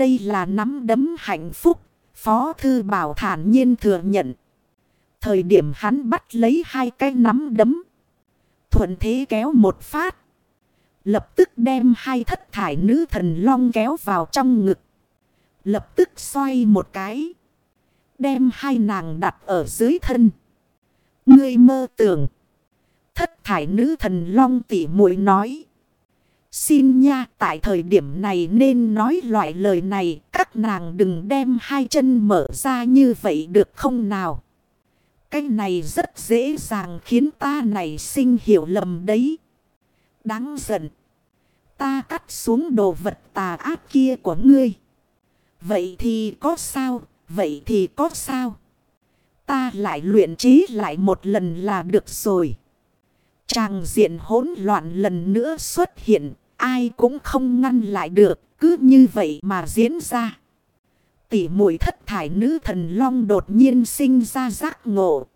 Đây là nắm đấm hạnh phúc. Phó Thư Bảo thản nhiên thừa nhận. Thời điểm hắn bắt lấy hai cái nắm đấm. Thuận thế kéo một phát. Lập tức đem hai thất thải nữ thần long kéo vào trong ngực. Lập tức xoay một cái. Đem hai nàng đặt ở dưới thân. Ngươi mơ tưởng. Thất thải nữ thần long tỉ muội nói. Xin nha, tại thời điểm này nên nói loại lời này. Các nàng đừng đem hai chân mở ra như vậy được không nào. Cái này rất dễ dàng khiến ta này sinh hiểu lầm đấy. Đáng giận. Ta cắt xuống đồ vật tà ác kia của ngươi. Vậy thì có sao? Vậy thì có sao? Ta lại luyện trí lại một lần là được rồi. Tràng diện hỗn loạn lần nữa xuất hiện. Ai cũng không ngăn lại được. Cứ như vậy mà diễn ra. Tỷ muội thất thải nữ thần long đột nhiên sinh ra giác ngộ.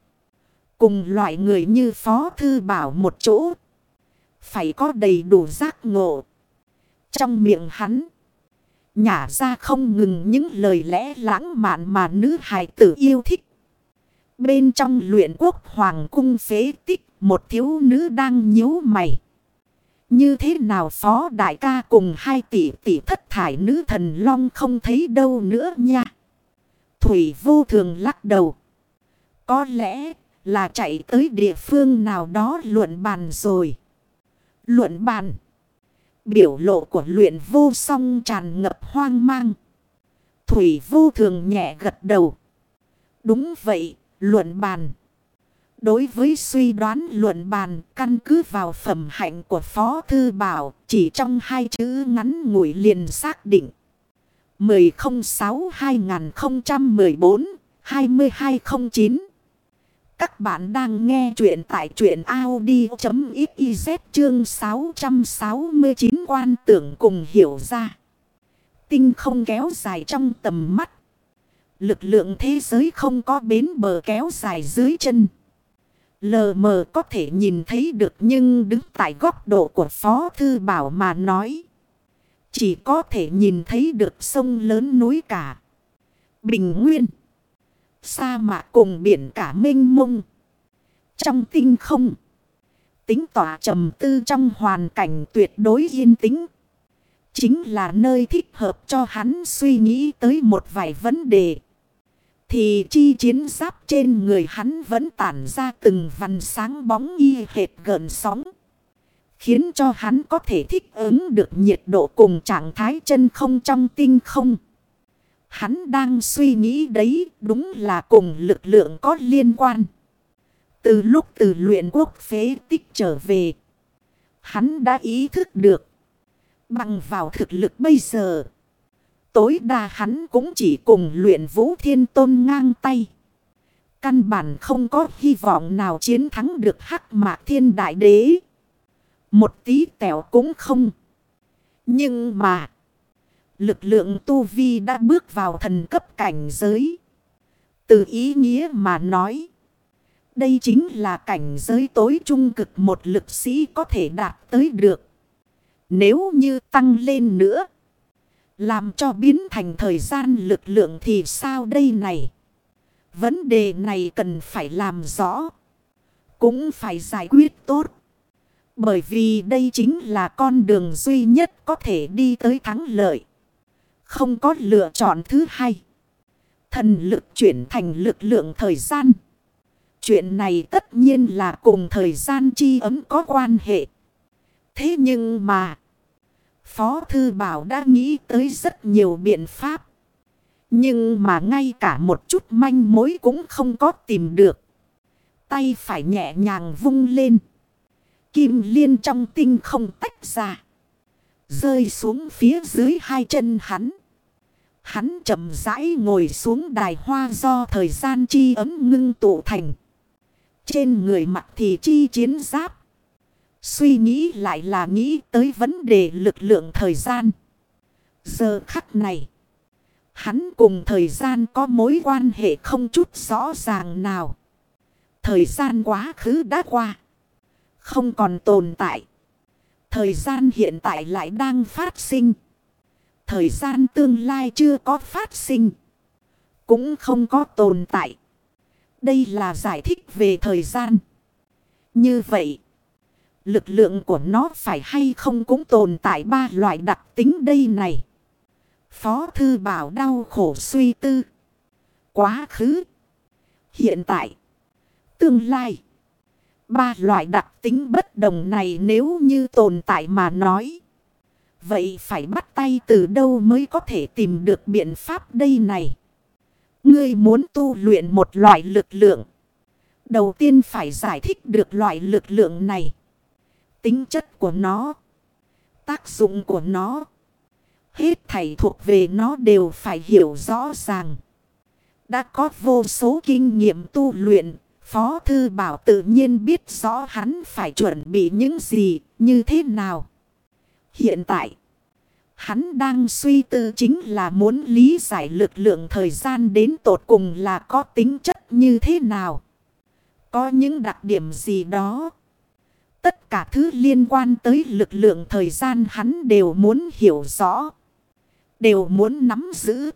Cùng loại người như Phó Thư Bảo một chỗ. Phải có đầy đủ giác ngộ. Trong miệng hắn. Nhả ra không ngừng những lời lẽ lãng mạn mà nữ hài tử yêu thích. Bên trong luyện quốc hoàng cung phế tích một thiếu nữ đang nhíu mày. Như thế nào phó đại ca cùng hai tỷ tỷ thất thải nữ thần long không thấy đâu nữa nha. Thủy vô thường lắc đầu. Có lẽ là chạy tới địa phương nào đó luận bàn rồi. Luận bàn. Biểu lộ của luyện vô song tràn ngập hoang mang. Thủy vô thường nhẹ gật đầu. Đúng vậy, luận bàn. Đối với suy đoán luận bàn, căn cứ vào phẩm hạnh của Phó Thư Bảo, chỉ trong hai chữ ngắn ngủi liền xác định. 1006-2014-2209 Các bạn đang nghe chuyện tại chuyện Audi.xyz chương 669 quan tưởng cùng hiểu ra. Tinh không kéo dài trong tầm mắt. Lực lượng thế giới không có bến bờ kéo dài dưới chân. Lờ mờ có thể nhìn thấy được nhưng đứng tại góc độ của Phó Thư Bảo mà nói. Chỉ có thể nhìn thấy được sông lớn núi cả. Bình nguyên. Sa mạc cùng biển cả mênh mông. Trong tinh không. Tính tỏa trầm tư trong hoàn cảnh tuyệt đối yên tĩnh. Chính là nơi thích hợp cho hắn suy nghĩ tới một vài vấn đề. Thì chi chiến giáp trên người hắn vẫn tản ra từng vằn sáng bóng y hệt gần sóng. Khiến cho hắn có thể thích ứng được nhiệt độ cùng trạng thái chân không trong tinh không. Hắn đang suy nghĩ đấy đúng là cùng lực lượng có liên quan. Từ lúc từ luyện quốc phế tích trở về. Hắn đã ý thức được. Bằng vào thực lực bây giờ. Tối đa hắn cũng chỉ cùng luyện vũ thiên tôn ngang tay. Căn bản không có hy vọng nào chiến thắng được hắc mạc thiên đại đế. Một tí tẹo cũng không. Nhưng mà. Lực lượng tu vi đã bước vào thần cấp cảnh giới. Từ ý nghĩa mà nói. Đây chính là cảnh giới tối trung cực một lực sĩ có thể đạt tới được. Nếu như tăng lên nữa. Làm cho biến thành thời gian lực lượng thì sao đây này? Vấn đề này cần phải làm rõ. Cũng phải giải quyết tốt. Bởi vì đây chính là con đường duy nhất có thể đi tới thắng lợi. Không có lựa chọn thứ hai. Thần lực chuyển thành lực lượng thời gian. Chuyện này tất nhiên là cùng thời gian chi ấm có quan hệ. Thế nhưng mà... Phó Thư Bảo đã nghĩ tới rất nhiều biện pháp. Nhưng mà ngay cả một chút manh mối cũng không có tìm được. Tay phải nhẹ nhàng vung lên. Kim liên trong tinh không tách ra. Rơi xuống phía dưới hai chân hắn. Hắn chậm rãi ngồi xuống đài hoa do thời gian chi ấm ngưng tụ thành. Trên người mặt thì chi chiến giáp. Suy nghĩ lại là nghĩ tới vấn đề lực lượng thời gian. Giờ khắc này. Hắn cùng thời gian có mối quan hệ không chút rõ ràng nào. Thời gian quá khứ đã qua. Không còn tồn tại. Thời gian hiện tại lại đang phát sinh. Thời gian tương lai chưa có phát sinh. Cũng không có tồn tại. Đây là giải thích về thời gian. Như vậy, lực lượng của nó phải hay không cũng tồn tại ba loại đặc tính đây này. Phó thư bảo đau khổ suy tư. Quá khứ. Hiện tại. Tương lai. Ba loại đặc tính bất đồng này nếu như tồn tại mà nói. Vậy phải bắt tay từ đâu mới có thể tìm được biện pháp đây này. Ngươi muốn tu luyện một loại lực lượng. Đầu tiên phải giải thích được loại lực lượng này. Tính chất của nó. Tác dụng của nó. Hết thầy thuộc về nó đều phải hiểu rõ ràng. Đã có vô số kinh nghiệm tu luyện. Phó Thư Bảo tự nhiên biết rõ hắn phải chuẩn bị những gì, như thế nào. Hiện tại, hắn đang suy tư chính là muốn lý giải lực lượng thời gian đến tột cùng là có tính chất như thế nào. Có những đặc điểm gì đó. Tất cả thứ liên quan tới lực lượng thời gian hắn đều muốn hiểu rõ. Đều muốn nắm giữ.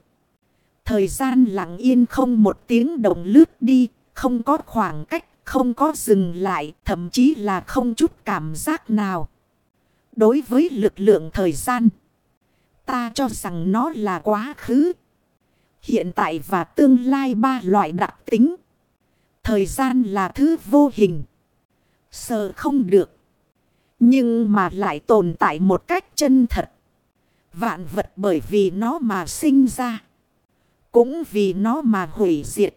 Thời gian lặng yên không một tiếng động lướt đi. Không có khoảng cách, không có dừng lại, thậm chí là không chút cảm giác nào. Đối với lực lượng thời gian, ta cho rằng nó là quá khứ. Hiện tại và tương lai ba loại đặc tính. Thời gian là thứ vô hình. Sợ không được. Nhưng mà lại tồn tại một cách chân thật. Vạn vật bởi vì nó mà sinh ra. Cũng vì nó mà hủy diệt.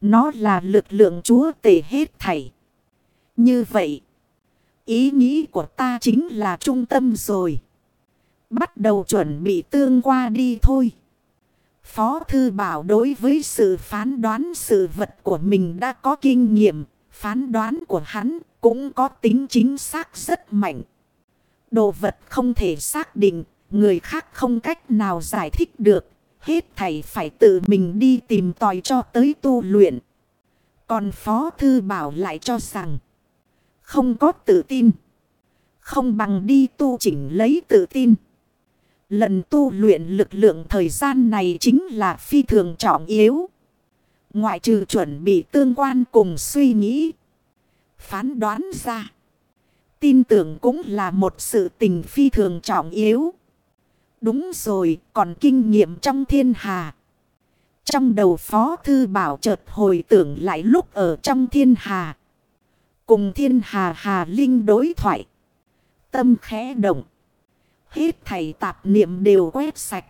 Nó là lực lượng chúa tể hết thảy. Như vậy. Ý nghĩ của ta chính là trung tâm rồi. Bắt đầu chuẩn bị tương qua đi thôi. Phó Thư Bảo đối với sự phán đoán sự vật của mình đã có kinh nghiệm. Phán đoán của hắn cũng có tính chính xác rất mạnh. Đồ vật không thể xác định, người khác không cách nào giải thích được. Hết thầy phải tự mình đi tìm tòi cho tới tu luyện. Còn Phó Thư Bảo lại cho rằng, không có tự tin. Không bằng đi tu chỉnh lấy tự tin. Lần tu luyện lực lượng thời gian này chính là phi thường trọng yếu. Ngoại trừ chuẩn bị tương quan cùng suy nghĩ. Phán đoán ra. Tin tưởng cũng là một sự tình phi thường trọng yếu. Đúng rồi, còn kinh nghiệm trong thiên hà. Trong đầu Phó Thư Bảo chợt hồi tưởng lại lúc ở trong thiên hà. Cùng thiên hà hà linh đối thoại. Tâm khẽ động. Hết thầy tạp niệm đều quét sạch.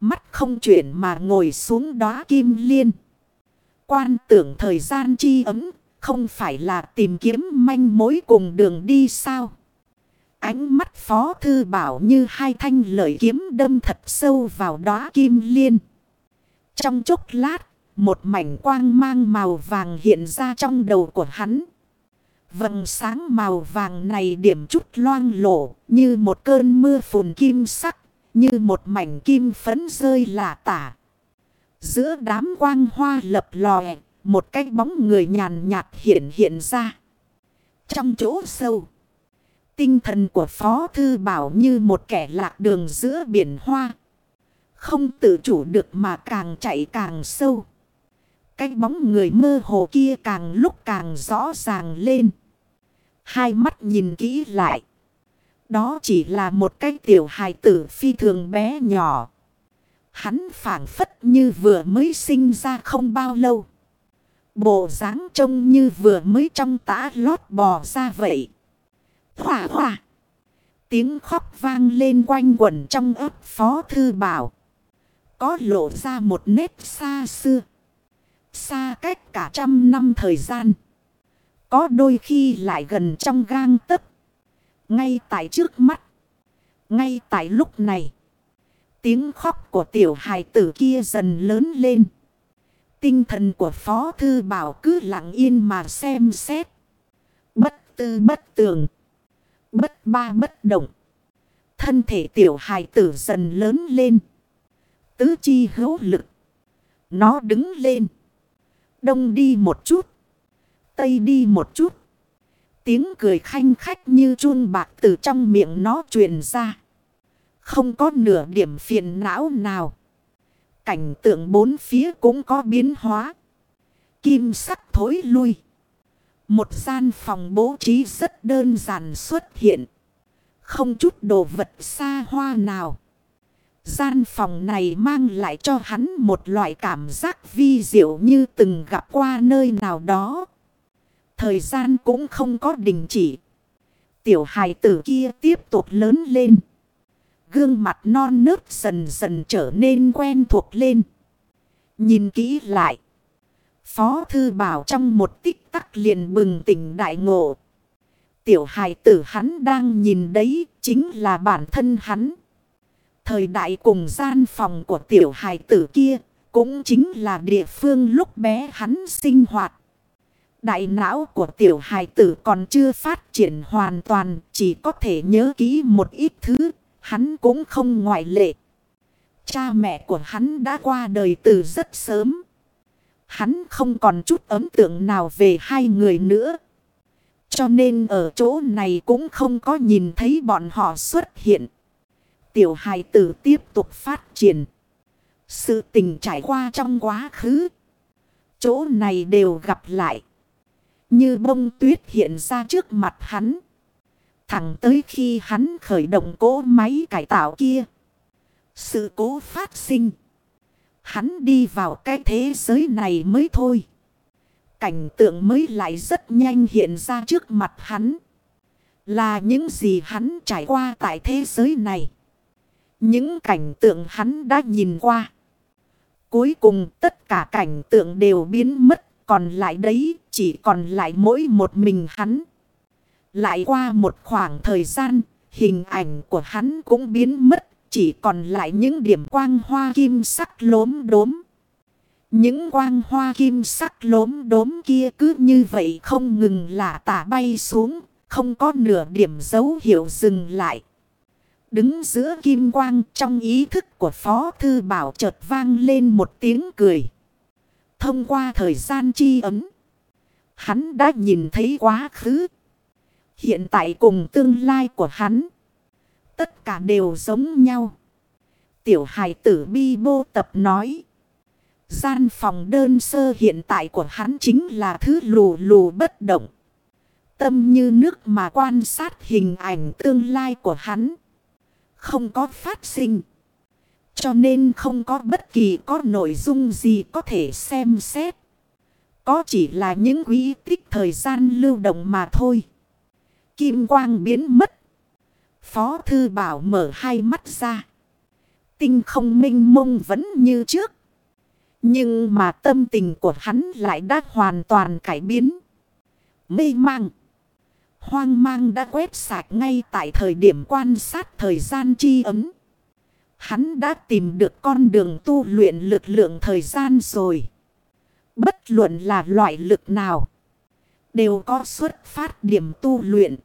Mắt không chuyển mà ngồi xuống đó kim liên. Quan tưởng thời gian chi ấm. Không phải là tìm kiếm manh mối cùng đường đi sao. Ánh mắt phó thư bảo như hai thanh lợi kiếm đâm thật sâu vào đó kim liên. Trong chốc lát, một mảnh quang mang màu vàng hiện ra trong đầu của hắn. Vầng sáng màu vàng này điểm chút loang lổ như một cơn mưa phùn kim sắc, như một mảnh kim phấn rơi lạ tả. Giữa đám quang hoa lập lòe, một cái bóng người nhàn nhạt hiện hiện ra. Trong chỗ sâu, tinh thần của Phó Thư Bảo như một kẻ lạc đường giữa biển hoa. Không tự chủ được mà càng chạy càng sâu. Cái bóng người mơ hồ kia càng lúc càng rõ ràng lên. Hai mắt nhìn kỹ lại. Đó chỉ là một cái tiểu hài tử phi thường bé nhỏ. Hắn phản phất như vừa mới sinh ra không bao lâu. Bộ dáng trông như vừa mới trong tã lót bò ra vậy. Hỏa hỏa. Tiếng khóc vang lên quanh quẩn trong ấp phó thư bảo. Có lộ ra một nét xa xưa. Xa cách cả trăm năm thời gian. Có đôi khi lại gần trong gang tấc. Ngay tại trước mắt. Ngay tại lúc này. Tiếng khóc của tiểu hài tử kia dần lớn lên. Tinh thần của Phó Thư Bảo cứ lặng yên mà xem xét. Bất tư bất tường. Bất ba bất động. Thân thể tiểu hài tử dần lớn lên. Tứ chi hữu lực. Nó đứng lên. Đông đi một chút. Tây đi một chút. Tiếng cười khanh khách như chuông bạc từ trong miệng nó truyền ra. Không có nửa điểm phiền não nào. Cảnh tượng bốn phía cũng có biến hóa. Kim sắc thối lui. Một gian phòng bố trí rất đơn giản xuất hiện. Không chút đồ vật xa hoa nào. Gian phòng này mang lại cho hắn một loại cảm giác vi diệu như từng gặp qua nơi nào đó. Thời gian cũng không có đình chỉ. Tiểu hài tử kia tiếp tục lớn lên. Gương mặt non nớt dần dần trở nên quen thuộc lên. Nhìn kỹ lại. Phó thư bảo trong một tích tắc liền bừng tỉnh đại ngộ. Tiểu hài tử hắn đang nhìn đấy chính là bản thân hắn. Thời đại cùng gian phòng của tiểu hài tử kia cũng chính là địa phương lúc bé hắn sinh hoạt. Đại não của tiểu hài tử còn chưa phát triển hoàn toàn, chỉ có thể nhớ kỹ một ít thứ, hắn cũng không ngoại lệ. Cha mẹ của hắn đã qua đời từ rất sớm. Hắn không còn chút ấn tượng nào về hai người nữa. Cho nên ở chỗ này cũng không có nhìn thấy bọn họ xuất hiện. Tiểu hài tử tiếp tục phát triển. Sự tình trải qua trong quá khứ. Chỗ này đều gặp lại. Như bông tuyết hiện ra trước mặt hắn. Thẳng tới khi hắn khởi động cỗ máy cải tạo kia. Sự cố phát sinh. Hắn đi vào cái thế giới này mới thôi. Cảnh tượng mới lại rất nhanh hiện ra trước mặt hắn. Là những gì hắn trải qua tại thế giới này. Những cảnh tượng hắn đã nhìn qua. Cuối cùng tất cả cảnh tượng đều biến mất. Còn lại đấy chỉ còn lại mỗi một mình hắn. Lại qua một khoảng thời gian, hình ảnh của hắn cũng biến mất. Chỉ còn lại những điểm quang hoa kim sắc lốm đốm. Những quang hoa kim sắc lốm đốm kia cứ như vậy không ngừng là tả bay xuống. Không có nửa điểm dấu hiệu dừng lại. Đứng giữa kim quang trong ý thức của Phó Thư Bảo chợt vang lên một tiếng cười. Thông qua thời gian chi ấm. Hắn đã nhìn thấy quá khứ. Hiện tại cùng tương lai của hắn. Tất cả đều giống nhau. Tiểu hài tử bi bô tập nói. Gian phòng đơn sơ hiện tại của hắn chính là thứ lù lù bất động. Tâm như nước mà quan sát hình ảnh tương lai của hắn. Không có phát sinh. Cho nên không có bất kỳ có nội dung gì có thể xem xét. Có chỉ là những quý tích thời gian lưu động mà thôi. Kim quang biến mất. Phó thư bảo mở hai mắt ra. Tinh không minh mông vẫn như trước. Nhưng mà tâm tình của hắn lại đã hoàn toàn cải biến. Mê mang. Hoang mang đã quét sạch ngay tại thời điểm quan sát thời gian chi ấm. Hắn đã tìm được con đường tu luyện lực lượng thời gian rồi. Bất luận là loại lực nào. Đều có xuất phát điểm tu luyện.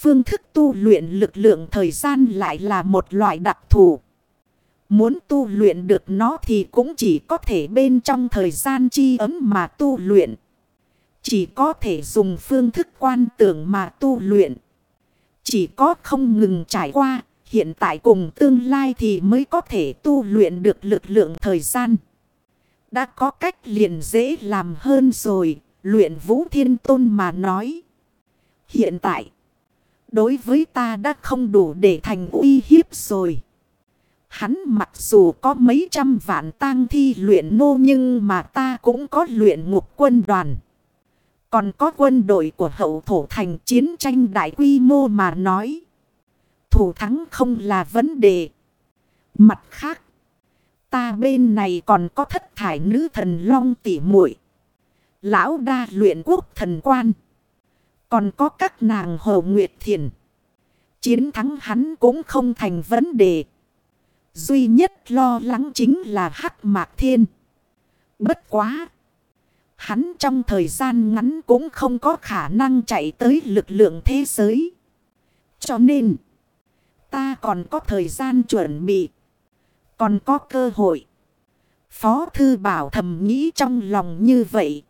Phương thức tu luyện lực lượng thời gian lại là một loại đặc thù. Muốn tu luyện được nó thì cũng chỉ có thể bên trong thời gian chi ấm mà tu luyện. Chỉ có thể dùng phương thức quan tưởng mà tu luyện. Chỉ có không ngừng trải qua, hiện tại cùng tương lai thì mới có thể tu luyện được lực lượng thời gian. Đã có cách liền dễ làm hơn rồi, luyện vũ thiên tôn mà nói. Hiện tại, đối với ta đã không đủ để thành uy hiếp rồi. Hắn mặc dù có mấy trăm vạn tang thi luyện nô nhưng mà ta cũng có luyện ngục quân đoàn. Còn có quân đội của hậu thổ thành chiến tranh đại quy mô mà nói. Thủ thắng không là vấn đề. Mặt khác. Ta bên này còn có thất thải nữ thần long tỉ muội, Lão đa luyện quốc thần quan. Còn có các nàng hồ nguyệt thiền. Chiến thắng hắn cũng không thành vấn đề. Duy nhất lo lắng chính là hắc mạc thiên. Bất quá. Hắn trong thời gian ngắn cũng không có khả năng chạy tới lực lượng thế giới. Cho nên, ta còn có thời gian chuẩn bị. Còn có cơ hội. Phó thư bảo thầm nghĩ trong lòng như vậy.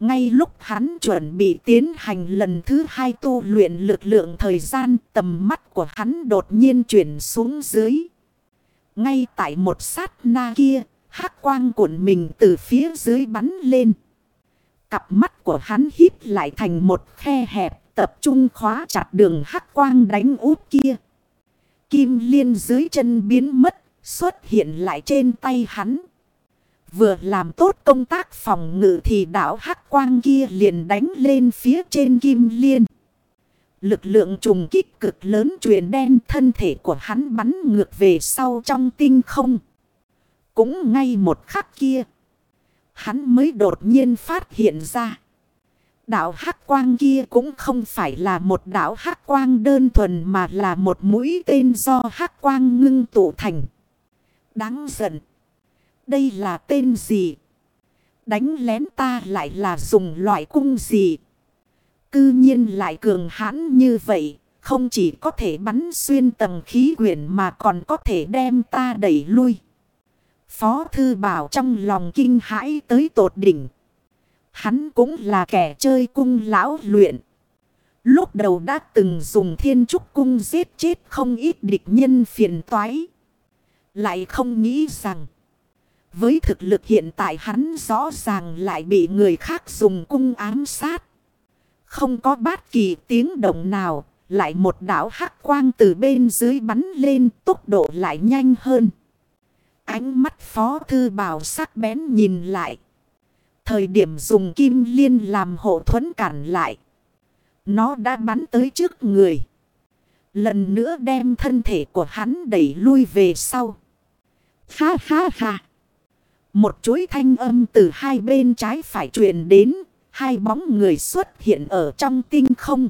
Ngay lúc hắn chuẩn bị tiến hành lần thứ hai tu luyện lực lượng thời gian tầm mắt của hắn đột nhiên chuyển xuống dưới. Ngay tại một sát na kia, hắc quang cuộn mình từ phía dưới bắn lên. Cặp mắt của hắn hít lại thành một khe hẹp tập trung khóa chặt đường hắc quang đánh út kia. Kim liên dưới chân biến mất, xuất hiện lại trên tay hắn. Vừa làm tốt công tác phòng ngự thì đảo hắc quang kia liền đánh lên phía trên kim liên. Lực lượng trùng kích cực lớn truyền đen thân thể của hắn bắn ngược về sau trong tinh không. Cũng ngay một khắc kia. Hắn mới đột nhiên phát hiện ra. đảo hắc quang kia cũng không phải là một đảo hắc quang đơn thuần mà là một mũi tên do hắc quang ngưng tụ thành. Đáng giận. Đây là tên gì? Đánh lén ta lại là dùng loại cung gì? Cư nhiên lại cường hãn như vậy. Không chỉ có thể bắn xuyên tầng khí quyển mà còn có thể đem ta đẩy lui. Phó thư bảo trong lòng kinh hãi tới tột đỉnh. Hắn cũng là kẻ chơi cung lão luyện. Lúc đầu đã từng dùng thiên trúc cung giết chết không ít địch nhân phiền toái. Lại không nghĩ rằng. Với thực lực hiện tại hắn rõ ràng lại bị người khác dùng cung ám sát. Không có bất kỳ tiếng động nào. Lại một đảo hắc quang từ bên dưới bắn lên, tốc độ lại nhanh hơn. Ánh mắt phó thư bảo sắc bén nhìn lại. Thời điểm dùng kim liên làm hộ thuẫn cản lại. Nó đã bắn tới trước người. Lần nữa đem thân thể của hắn đẩy lui về sau. Ha ha ha. Một chuỗi thanh âm từ hai bên trái phải truyền đến. Hai bóng người xuất hiện ở trong tinh không.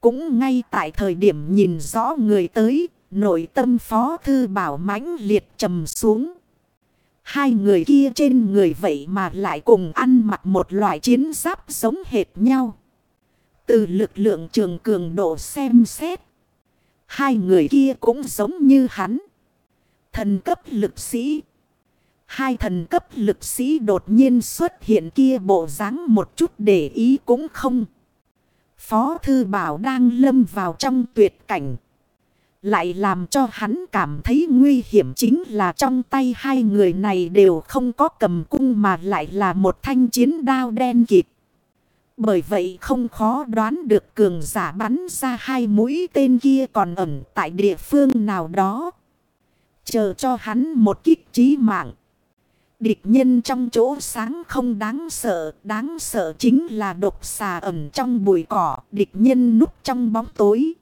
Cũng ngay tại thời điểm nhìn rõ người tới. Nội tâm phó thư bảo mãnh liệt trầm xuống. Hai người kia trên người vậy mà lại cùng ăn mặc một loại chiến giáp giống hệt nhau. Từ lực lượng trường cường độ xem xét. Hai người kia cũng giống như hắn. Thần cấp lực sĩ. Hai thần cấp lực sĩ đột nhiên xuất hiện kia bộ dáng một chút để ý cũng không. Phó thư bảo đang lâm vào trong tuyệt cảnh. Lại làm cho hắn cảm thấy nguy hiểm chính là trong tay hai người này đều không có cầm cung mà lại là một thanh chiến đao đen kịt. Bởi vậy không khó đoán được cường giả bắn ra hai mũi tên kia còn ẩn tại địa phương nào đó. Chờ cho hắn một kích trí mạng. Địch nhân trong chỗ sáng không đáng sợ, đáng sợ chính là độc xà ẩn trong bụi cỏ, địch nhân núp trong bóng tối.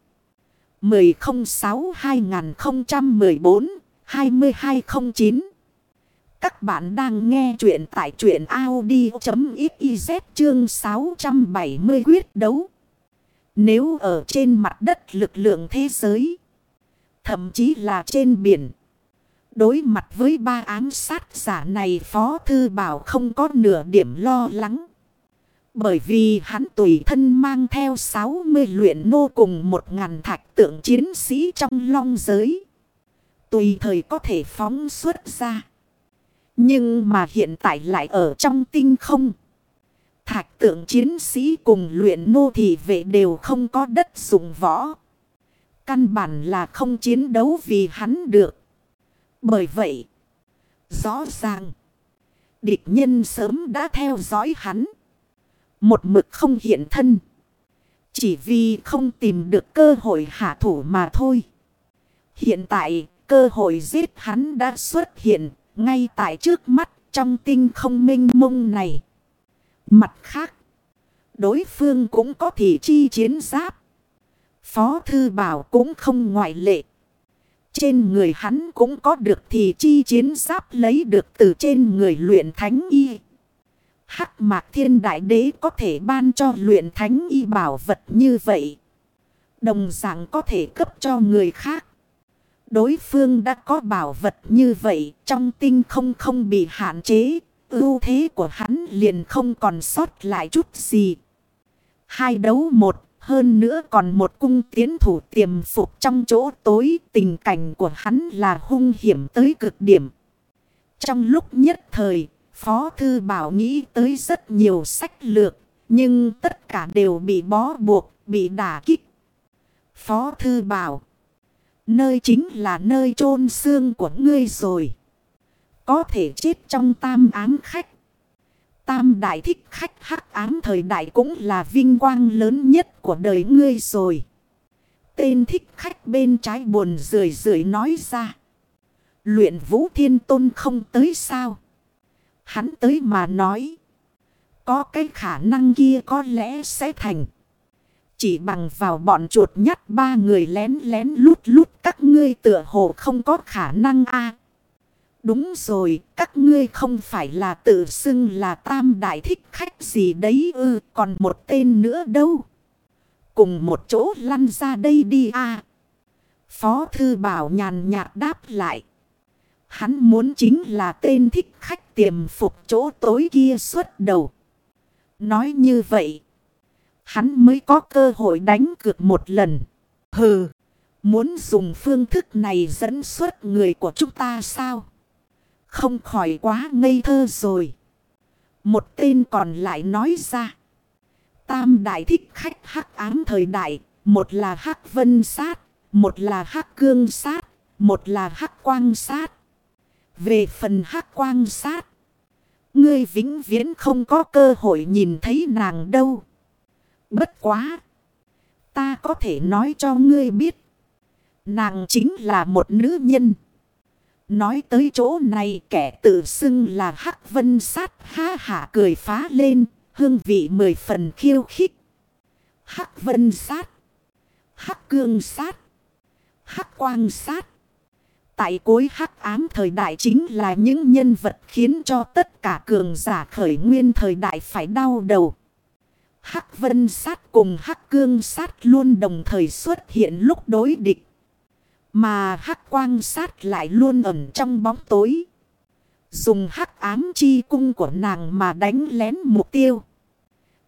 1006-2014-2209 Các bạn đang nghe chuyện tại truyện Audi.xyz chương 670 quyết đấu. Nếu ở trên mặt đất lực lượng thế giới, thậm chí là trên biển, đối mặt với ba ám sát giả này, Phó Thư Bảo không có nửa điểm lo lắng. Bởi vì hắn tùy thân mang theo 60 luyện nô cùng một ngàn thạch tượng chiến sĩ trong long giới. Tùy thời có thể phóng xuất ra. Nhưng mà hiện tại lại ở trong tinh không. Thạch tượng chiến sĩ cùng luyện nô thì vệ đều không có đất dùng võ. Căn bản là không chiến đấu vì hắn được. Bởi vậy, rõ ràng, địch nhân sớm đã theo dõi hắn. Một mực không hiện thân. Chỉ vì không tìm được cơ hội hạ thủ mà thôi. Hiện tại, cơ hội giết hắn đã xuất hiện ngay tại trước mắt trong tinh không minh mông này. Mặt khác, đối phương cũng có thị chi chiến giáp. Phó Thư Bảo cũng không ngoại lệ. Trên người hắn cũng có được thì chi chiến giáp lấy được từ trên người luyện thánh y. Hắc mạc thiên đại đế có thể ban cho luyện thánh y bảo vật như vậy. Đồng dạng có thể cấp cho người khác. Đối phương đã có bảo vật như vậy trong tinh không không bị hạn chế. Ưu thế của hắn liền không còn sót lại chút gì. Hai đấu một, hơn nữa còn một cung tiến thủ tiềm phục trong chỗ tối. Tình cảnh của hắn là hung hiểm tới cực điểm. Trong lúc nhất thời, Phó Thư Bảo nghĩ tới rất nhiều sách lược, nhưng tất cả đều bị bó buộc, bị đả kích. Phó Thư Bảo, nơi chính là nơi chôn xương của ngươi rồi. Có thể chết trong tam ám khách. Tam đại thích khách hắc ám thời đại cũng là vinh quang lớn nhất của đời ngươi rồi. Tên thích khách bên trái buồn rười rười nói ra. Luyện vũ thiên tôn không tới sao? Hắn tới mà nói. Có cái khả năng kia có lẽ sẽ thành. Chỉ bằng vào bọn chuột nhắt ba người lén lén lút lút các ngươi tựa hồ không có khả năng a Đúng rồi, các ngươi không phải là tự xưng là tam đại thích khách gì đấy ư, còn một tên nữa đâu. Cùng một chỗ lăn ra đây đi a Phó thư bảo nhàn nhạt đáp lại. Hắn muốn chính là tên thích khách tiềm phục chỗ tối kia suốt đầu. Nói như vậy, hắn mới có cơ hội đánh cược một lần. Hừ, muốn dùng phương thức này dẫn xuất người của chúng ta sao? Không khỏi quá ngây thơ rồi. Một tên còn lại nói ra. Tam đại thích khách hắc ám thời đại. Một là hắc vân sát. Một là hắc cương sát. Một là hắc quang sát. Về phần hắc quang sát. Ngươi vĩnh viễn không có cơ hội nhìn thấy nàng đâu. Bất quá. Ta có thể nói cho ngươi biết. Nàng chính là một nữ nhân. Nói tới chỗ này kẻ tự xưng là Hắc Vân Sát ha hả cười phá lên, hương vị mười phần khiêu khích. Hắc Vân Sát, Hắc Cương Sát, Hắc Quang Sát. Tại cuối hắc ám thời đại chính là những nhân vật khiến cho tất cả cường giả khởi nguyên thời đại phải đau đầu. Hắc vân sát cùng hắc cương sát luôn đồng thời xuất hiện lúc đối địch. Mà hắc quang sát lại luôn ẩn trong bóng tối. Dùng hắc ám chi cung của nàng mà đánh lén mục tiêu.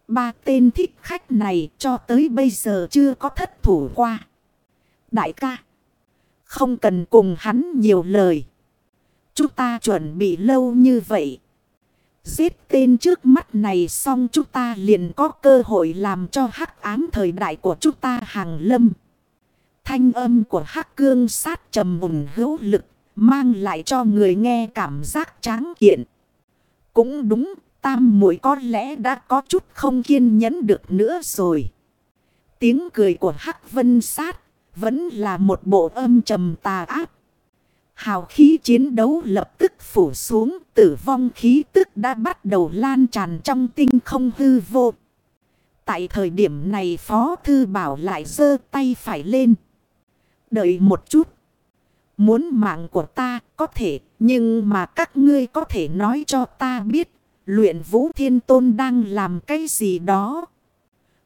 Ba tên thích khách này cho tới bây giờ chưa có thất thủ qua. Đại ca. Không cần cùng hắn nhiều lời. Chúng ta chuẩn bị lâu như vậy. Giết tên trước mắt này xong chúng ta liền có cơ hội làm cho hắc ám thời đại của chúng ta hàng lâm. Thanh âm của hắc cương sát trầm mùn hữu lực, mang lại cho người nghe cảm giác tráng kiện. Cũng đúng, tam muội có lẽ đã có chút không kiên nhẫn được nữa rồi. Tiếng cười của hắc vân sát, vẫn là một bộ âm trầm tà ác. Hào khí chiến đấu lập tức phủ xuống, tử vong khí tức đã bắt đầu lan tràn trong tinh không hư vô. Tại thời điểm này Phó Thư Bảo lại dơ tay phải lên. Đợi một chút. Muốn mạng của ta có thể, nhưng mà các ngươi có thể nói cho ta biết, luyện vũ thiên tôn đang làm cái gì đó.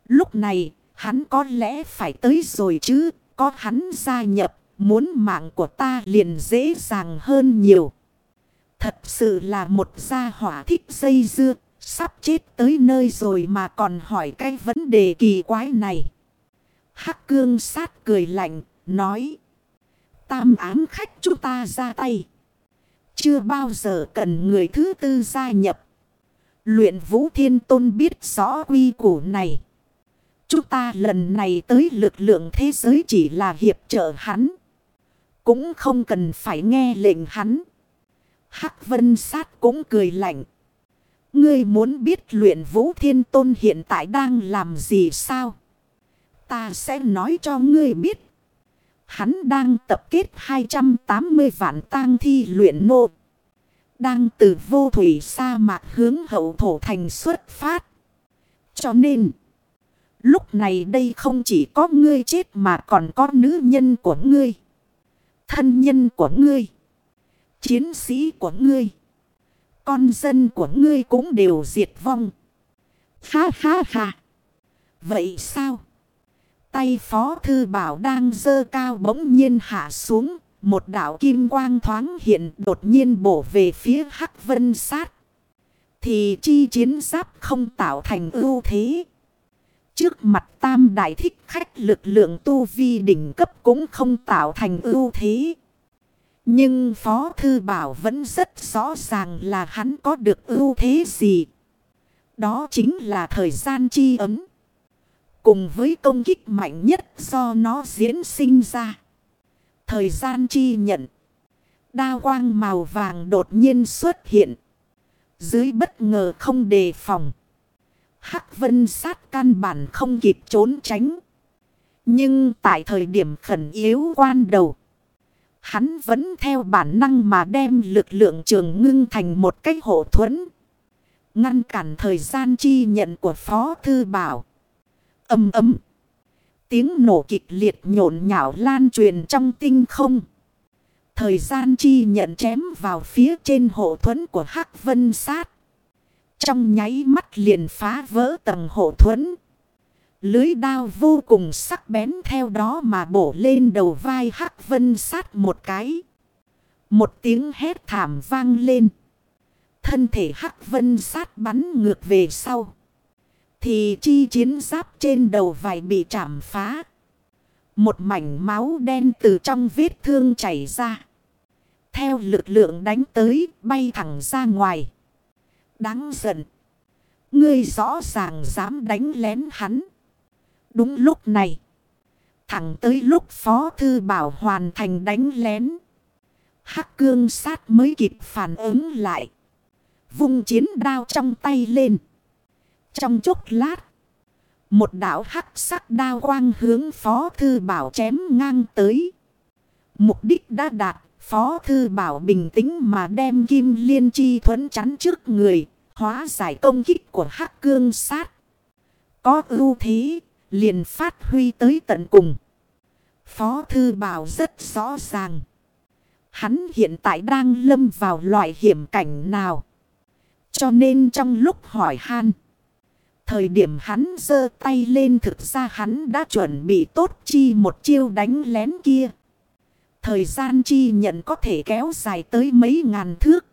Lúc này, hắn có lẽ phải tới rồi chứ, có hắn gia nhập, muốn mạng của ta liền dễ dàng hơn nhiều. Thật sự là một gia hỏa thích dây dưa, sắp chết tới nơi rồi mà còn hỏi cái vấn đề kỳ quái này. Hắc cương sát cười lạnh, nói. Tam ám khách chúng ta ra tay. Chưa bao giờ cần người thứ tư gia nhập. Luyện vũ thiên tôn biết rõ quy củ này. Chúng ta lần này tới lực lượng thế giới chỉ là hiệp trợ hắn. Cũng không cần phải nghe lệnh hắn. Hắc vân sát cũng cười lạnh. Ngươi muốn biết luyện vũ thiên tôn hiện tại đang làm gì sao? Ta sẽ nói cho ngươi biết. Hắn đang tập kết 280 vạn tang thi luyện nô. Đang từ vô thủy sa mạc hướng hậu thổ thành xuất phát. Cho nên, lúc này đây không chỉ có ngươi chết mà còn có nữ nhân của ngươi. Thân nhân của ngươi. Chiến sĩ của ngươi. Con dân của ngươi cũng đều diệt vong. Ha ha ha. Vậy sao? Tay phó thư bảo đang dơ cao bỗng nhiên hạ xuống. Một đảo kim quang thoáng hiện đột nhiên bổ về phía hắc vân sát. Thì chi chiến giáp không tạo thành ưu thế. Trước mặt tam đại thích khách lực lượng tu vi đỉnh cấp cũng không tạo thành ưu thế. Nhưng Phó Thư Bảo vẫn rất rõ ràng là hắn có được ưu thế gì. Đó chính là thời gian chi ấm. Cùng với công kích mạnh nhất do nó diễn sinh ra. Thời gian chi nhận. Đa quang màu vàng đột nhiên xuất hiện. Dưới bất ngờ không đề phòng. Hắc vân sát căn bản không kịp trốn tránh. Nhưng tại thời điểm khẩn yếu quan đầu. Hắn vẫn theo bản năng mà đem lực lượng trường ngưng thành một cách hộ thuẫn. Ngăn cản thời gian chi nhận của Phó Thư Bảo. Âm ấm. Tiếng nổ kịch liệt nhộn nhạo lan truyền trong tinh không. Thời gian chi nhận chém vào phía trên hộ thuẫn của Hắc Vân Sát. Trong nháy mắt liền phá vỡ tầng hộ thuẫn. Lưới đao vô cùng sắc bén theo đó mà bổ lên đầu vai Hắc Vân Sát một cái. Một tiếng hét thảm vang lên. Thân thể Hắc Vân Sát bắn ngược về sau. Thì chi chiến giáp trên đầu vải bị chạm phá. Một mảnh máu đen từ trong vết thương chảy ra. Theo lực lượng đánh tới, bay thẳng ra ngoài. Đáng giận. Ngươi rõ ràng dám đánh lén hắn. Đúng lúc này. Thẳng tới lúc Phó Thư Bảo hoàn thành đánh lén. Hắc cương sát mới kịp phản ứng lại. Vung chiến đao trong tay lên. Trong chốc lát. Một đảo hắc sắc đao quang hướng Phó Thư Bảo chém ngang tới. Mục đích đã đạt. Phó Thư Bảo bình tĩnh mà đem kim liên chi thuẫn chắn trước người. Hóa giải công kích của hắc cương sát. Có ưu thế. Liền phát huy tới tận cùng. Phó Thư Bảo rất rõ ràng. Hắn hiện tại đang lâm vào loại hiểm cảnh nào. Cho nên trong lúc hỏi han. Thời điểm hắn giơ tay lên thực ra hắn đã chuẩn bị tốt chi một chiêu đánh lén kia. Thời gian chi nhận có thể kéo dài tới mấy ngàn thước.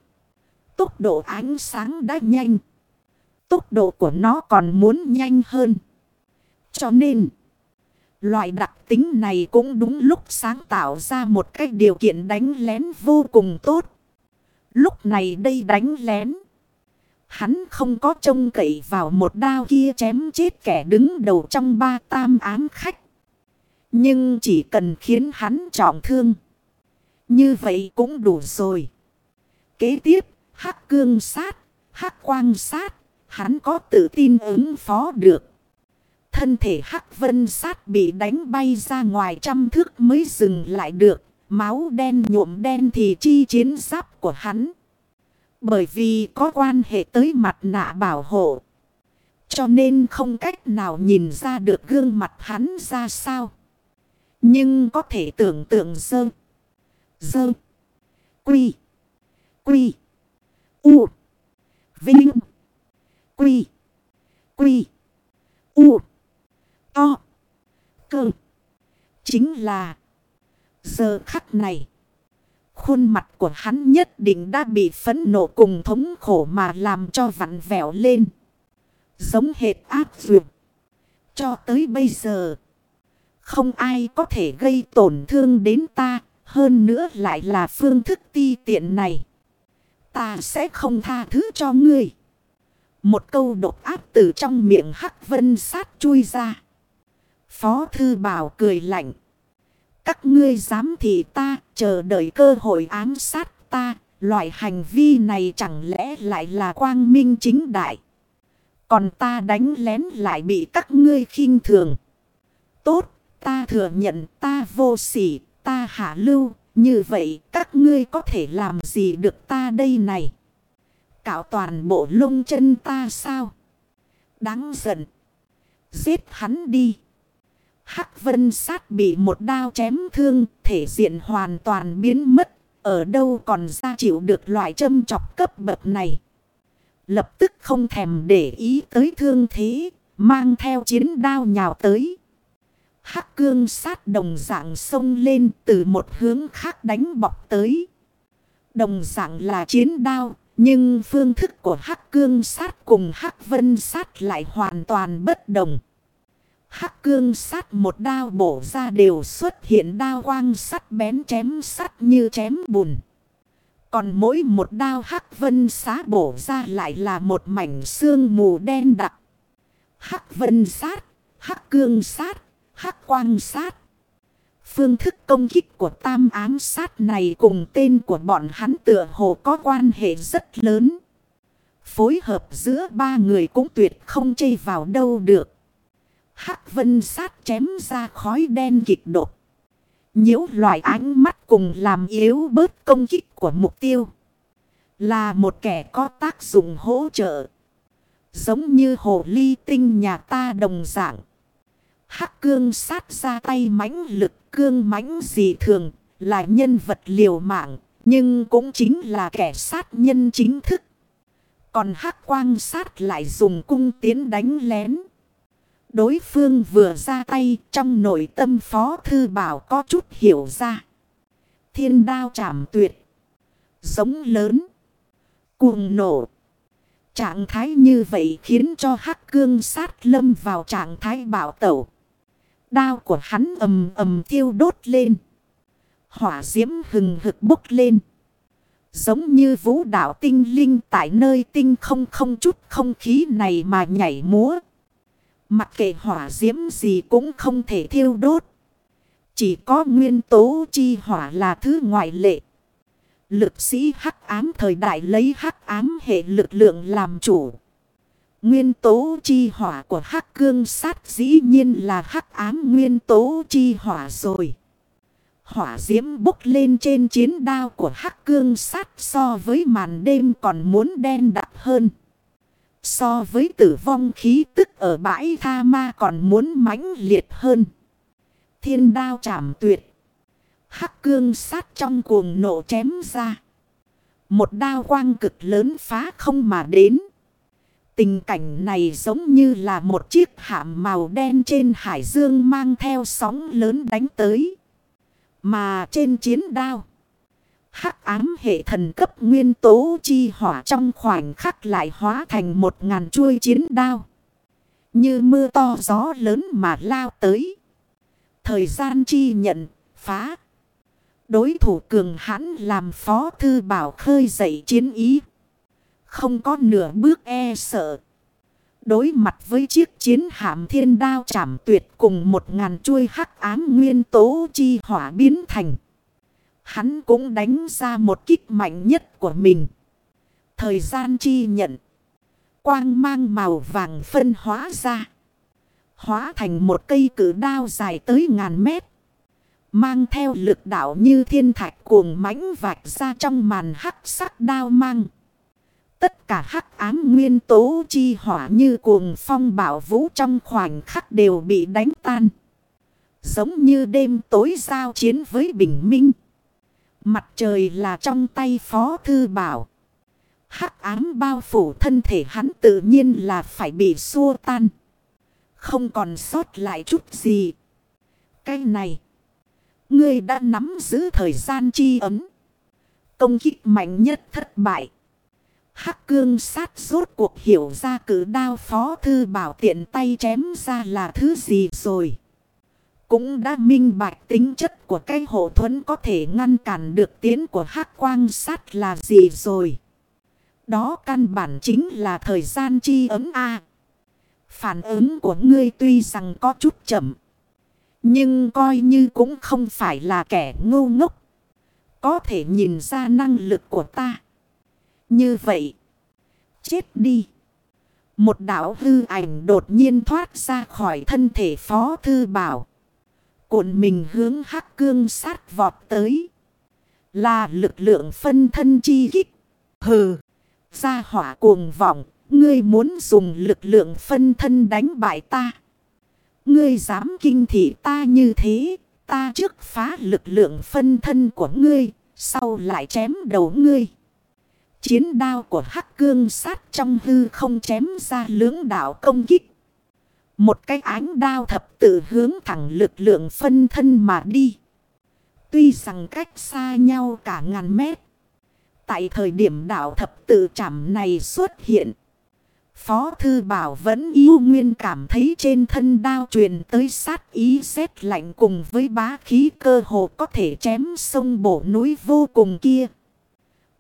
Tốc độ ánh sáng đã nhanh. Tốc độ của nó còn muốn nhanh hơn. Cho nên, loại đặc tính này cũng đúng lúc sáng tạo ra một cái điều kiện đánh lén vô cùng tốt. Lúc này đây đánh lén. Hắn không có trông cậy vào một đao kia chém chết kẻ đứng đầu trong ba tam ám khách. Nhưng chỉ cần khiến hắn trọng thương. Như vậy cũng đủ rồi. Kế tiếp, hắc cương sát, hắc quang sát, hắn có tự tin ứng phó được. Thân thể hắc vân sát bị đánh bay ra ngoài trăm thước mới dừng lại được. Máu đen nhuộm đen thì chi chiến giáp của hắn. Bởi vì có quan hệ tới mặt nạ bảo hộ. Cho nên không cách nào nhìn ra được gương mặt hắn ra sao. Nhưng có thể tưởng tượng dơ. Dơ. Quy. Quy. U. Vinh. Quy. Quy. U. To. Cơ. Chính là. Giờ khắc này. Khuôn mặt của hắn nhất định đã bị phấn nộ cùng thống khổ mà làm cho vặn vẹo lên. Giống hệt ác dược. Cho tới bây giờ. Không ai có thể gây tổn thương đến ta. Hơn nữa lại là phương thức ti tiện này. Ta sẽ không tha thứ cho ngươi. Một câu độc áp từ trong miệng hắc vân sát chui ra. Phó Thư Bảo cười lạnh. Các ngươi dám thì ta chờ đợi cơ hội ám sát ta. Loại hành vi này chẳng lẽ lại là quang minh chính đại. Còn ta đánh lén lại bị các ngươi khinh thường. Tốt, ta thừa nhận ta vô sỉ, ta hạ lưu. Như vậy các ngươi có thể làm gì được ta đây này? Cạo toàn bộ lông chân ta sao? Đáng giận. Giết hắn đi. Hắc vân sát bị một đao chém thương, thể diện hoàn toàn biến mất. Ở đâu còn ra chịu được loại châm chọc cấp bậc này. Lập tức không thèm để ý tới thương thế, mang theo chiến đao nhào tới. Hắc cương sát đồng dạng sông lên từ một hướng khác đánh bọc tới. Đồng dạng là chiến đao, nhưng phương thức của Hắc cương sát cùng Hắc vân sát lại hoàn toàn bất đồng. Hắc cương sát một đao bổ ra đều xuất hiện đao quang sắt bén chém sắt như chém bùn. Còn mỗi một đao hắc vân xá bổ ra lại là một mảnh xương mù đen đặc. Hắc vân sát, hắc cương sát, hắc quang sát. Phương thức công kích của tam ám sát này cùng tên của bọn hắn tựa hồ có quan hệ rất lớn. Phối hợp giữa ba người cũng tuyệt không chây vào đâu được. Hắc vân sát chém ra khói đen kịch đột. Nhiễu loại ánh mắt cùng làm yếu bớt công kích của mục tiêu. Là một kẻ có tác dụng hỗ trợ. Giống như hồ ly tinh nhà ta đồng dạng. Hắc cương sát ra tay mãnh lực, cương mãnh dị thường, là nhân vật liều mạng. Nhưng cũng chính là kẻ sát nhân chính thức. Còn hắc quang sát lại dùng cung tiến đánh lén. Đối phương vừa ra tay, trong nội tâm phó thư bảo có chút hiểu ra. Thiên đao chảm tuyệt. Giống lớn. Cuồng nổ. Trạng thái như vậy khiến cho hắc cương sát lâm vào trạng thái bảo tẩu. Đao của hắn ầm ầm thiêu đốt lên. Hỏa diễm hừng hực bốc lên. Giống như vũ đạo tinh linh tại nơi tinh không không chút không khí này mà nhảy múa. Mặc kệ hỏa diễm gì cũng không thể thiêu đốt. Chỉ có nguyên tố chi hỏa là thứ ngoại lệ. Lực sĩ hắc ám thời đại lấy hắc ám hệ lực lượng làm chủ. Nguyên tố chi hỏa của hắc cương sát dĩ nhiên là hắc ám nguyên tố chi hỏa rồi. Hỏa diễm bốc lên trên chiến đao của hắc cương sát so với màn đêm còn muốn đen đặc hơn. So với tử vong khí tức ở bãi tha ma còn muốn mãnh liệt hơn. Thiên đao chảm tuyệt. Hắc cương sát trong cuồng nộ chém ra. Một đao quang cực lớn phá không mà đến. Tình cảnh này giống như là một chiếc hạm màu đen trên hải dương mang theo sóng lớn đánh tới. Mà trên chiến đao. Hắc ám hệ thần cấp nguyên tố chi hỏa trong khoảnh khắc lại hóa thành một ngàn chuôi chiến đao. Như mưa to gió lớn mà lao tới. Thời gian chi nhận, phá. Đối thủ cường hãn làm phó thư bảo khơi dậy chiến ý. Không có nửa bước e sợ. Đối mặt với chiếc chiến hạm thiên đao chảm tuyệt cùng một ngàn chuôi hắc ám nguyên tố chi hỏa biến thành. Hắn cũng đánh ra một kích mạnh nhất của mình. Thời gian chi nhận. Quang mang màu vàng phân hóa ra. Hóa thành một cây cử đao dài tới ngàn mét. Mang theo lực đạo như thiên thạch cuồng mãnh vạch ra trong màn hắc sắc đao mang. Tất cả hắc ám nguyên tố chi hỏa như cuồng phong bảo vũ trong khoảnh khắc đều bị đánh tan. Giống như đêm tối giao chiến với bình minh. Mặt trời là trong tay phó thư bảo. hắc ám bao phủ thân thể hắn tự nhiên là phải bị xua tan. Không còn sót lại chút gì. Cái này. Ngươi đã nắm giữ thời gian chi ấm. Công kích mạnh nhất thất bại. Hắc cương sát rốt cuộc hiểu ra cử đao phó thư bảo tiện tay chém ra là thứ gì rồi. Cũng đã minh bạch tính chất của cái hộ thuẫn có thể ngăn cản được tiến của hắc quang sát là gì rồi. Đó căn bản chính là thời gian chi ấm A. Phản ứng của ngươi tuy rằng có chút chậm. Nhưng coi như cũng không phải là kẻ ngu ngốc. Có thể nhìn ra năng lực của ta. Như vậy. Chết đi. Một đảo hư ảnh đột nhiên thoát ra khỏi thân thể phó thư bảo. Cuộn mình hướng hắc cương sát vọt tới. Là lực lượng phân thân chi kích. Hừ. Ra hỏa cuồng vọng. Ngươi muốn dùng lực lượng phân thân đánh bại ta. Ngươi dám kinh thị ta như thế. Ta trước phá lực lượng phân thân của ngươi. Sau lại chém đầu ngươi. Chiến đao của hắc cương sát trong hư không chém ra lưỡng đạo công kích. Một cái ánh đao thập tự hướng thẳng lực lượng phân thân mà đi. Tuy rằng cách xa nhau cả ngàn mét. Tại thời điểm đảo thập tự chạm này xuất hiện. Phó Thư Bảo vẫn yêu nguyên cảm thấy trên thân đao truyền tới sát ý rét lạnh cùng với bá khí cơ hồ có thể chém sông bổ núi vô cùng kia.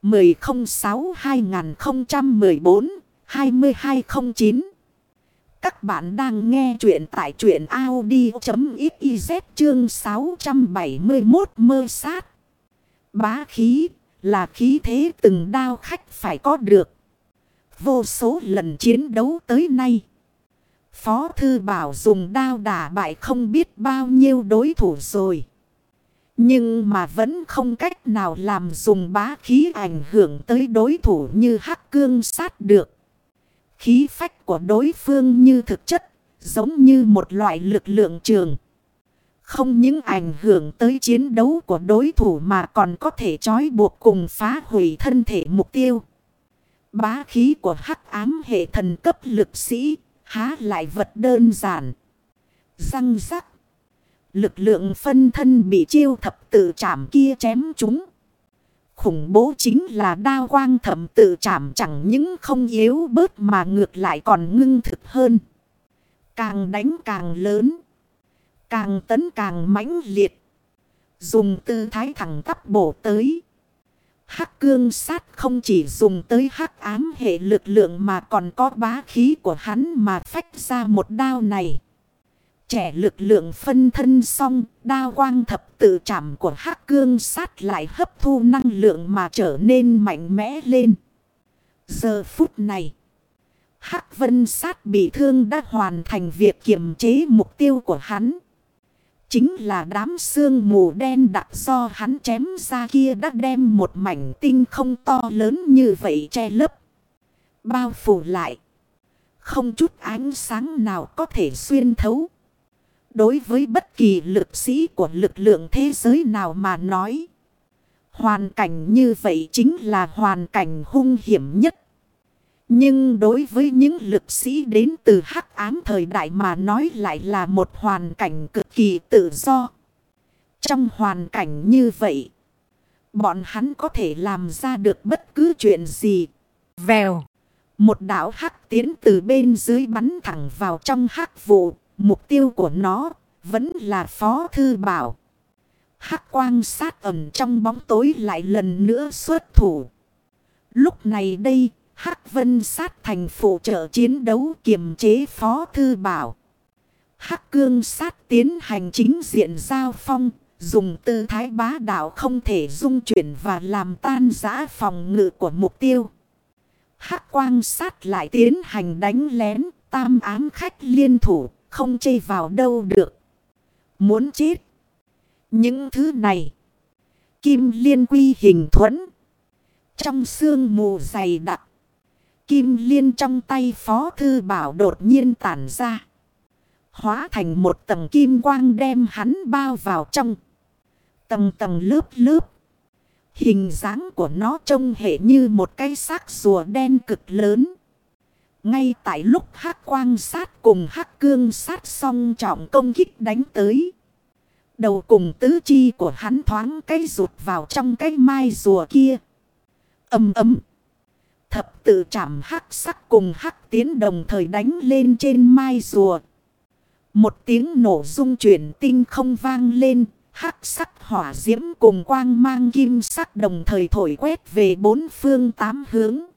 1006-2014-2209 các bạn đang nghe chuyện tại truyện Audi.xyz chương 671 mơ sát. Bá khí là khí thế từng đao khách phải có được. Vô số lần chiến đấu tới nay. Phó Thư Bảo dùng đao đả bại không biết bao nhiêu đối thủ rồi. Nhưng mà vẫn không cách nào làm dùng bá khí ảnh hưởng tới đối thủ như hắc cương sát được. Khí phách của đối phương như thực chất, giống như một loại lực lượng trường. Không những ảnh hưởng tới chiến đấu của đối thủ mà còn có thể trói buộc cùng phá hủy thân thể mục tiêu. Bá khí của hắc ám hệ thần cấp lực sĩ, há lại vật đơn giản. Răng rắc. Lực lượng phân thân bị chiêu thập tự chạm kia chém chúng. Khủng bố chính là đao quang thẩm tự chạm chẳng những không yếu bớt mà ngược lại còn ngưng thực hơn. Càng đánh càng lớn. Càng tấn càng mãnh liệt. Dùng tư thái thẳng tắp bổ tới. Hắc cương sát không chỉ dùng tới hắc ám hệ lực lượng mà còn có bá khí của hắn mà phách ra một đao này. Trẻ lực lượng phân thân xong, đao quang thập tự chạm của hắc cương sát lại hấp thu năng lượng mà trở nên mạnh mẽ lên. Giờ phút này, hắc vân sát bị thương đã hoàn thành việc kiềm chế mục tiêu của hắn. Chính là đám xương mù đen đặc do hắn chém ra kia đã đem một mảnh tinh không to lớn như vậy che lấp. Bao phủ lại. Không chút ánh sáng nào có thể xuyên thấu. Đối với bất kỳ lực sĩ của lực lượng thế giới nào mà nói. Hoàn cảnh như vậy chính là hoàn cảnh hung hiểm nhất. Nhưng đối với những lực sĩ đến từ hắc ám thời đại mà nói lại là một hoàn cảnh cực kỳ tự do. Trong hoàn cảnh như vậy, bọn hắn có thể làm ra được bất cứ chuyện gì. Vèo, một đảo hắc tiến từ bên dưới bắn thẳng vào trong hắc vụ, mục tiêu của nó vẫn là phó thư bảo. Hắc quang sát ẩm trong bóng tối lại lần nữa xuất thủ. Lúc này đây, Hắc vân sát thành phụ trợ chiến đấu kiềm chế phó thư bảo. Hắc cương sát tiến hành chính diện giao phong, dùng tư thái bá đạo không thể dung chuyển và làm tan giã phòng ngự của mục tiêu. Hắc quang sát lại tiến hành đánh lén, tam ám khách liên thủ, không chê vào đâu được. Muốn chết. Những thứ này. Kim liên quy hình thuẫn. Trong xương mù dày đặc, kim liên trong tay phó thư bảo đột nhiên tản ra. Hóa thành một tầng kim quang đem hắn bao vào trong. Tầng tầng lớp lớp. Hình dáng của nó trông hệ như một cái xác rùa đen cực lớn. Ngay tại lúc hắc quang sát cùng hắc cương sát song trọng công kích đánh tới. Đầu cùng tứ chi của hắn thoáng cái rụt vào trong cái mai rùa kia. Âm ấm. Thập tự chạm hắc sắc cùng hắc tiến đồng thời đánh lên trên mai rùa. Một tiếng nổ rung chuyển tinh không vang lên. Hắc sắc hỏa diễm cùng quang mang kim sắc đồng thời thổi quét về bốn phương tám hướng.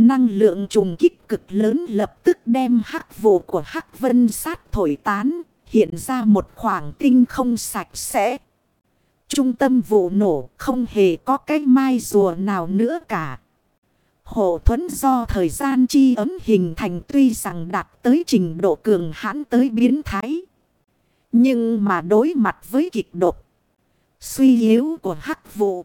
Năng lượng trùng kích cực lớn lập tức đem hắc vụ của hắc vân sát thổi tán. Hiện ra một khoảng tinh không sạch sẽ. Trung tâm vụ nổ không hề có cái mai rùa nào nữa cả. Hộ thuẫn do thời gian chi ấm hình thành tuy rằng đạt tới trình độ cường hãn tới biến thái. Nhưng mà đối mặt với kịch độc, suy yếu của hắc vụ.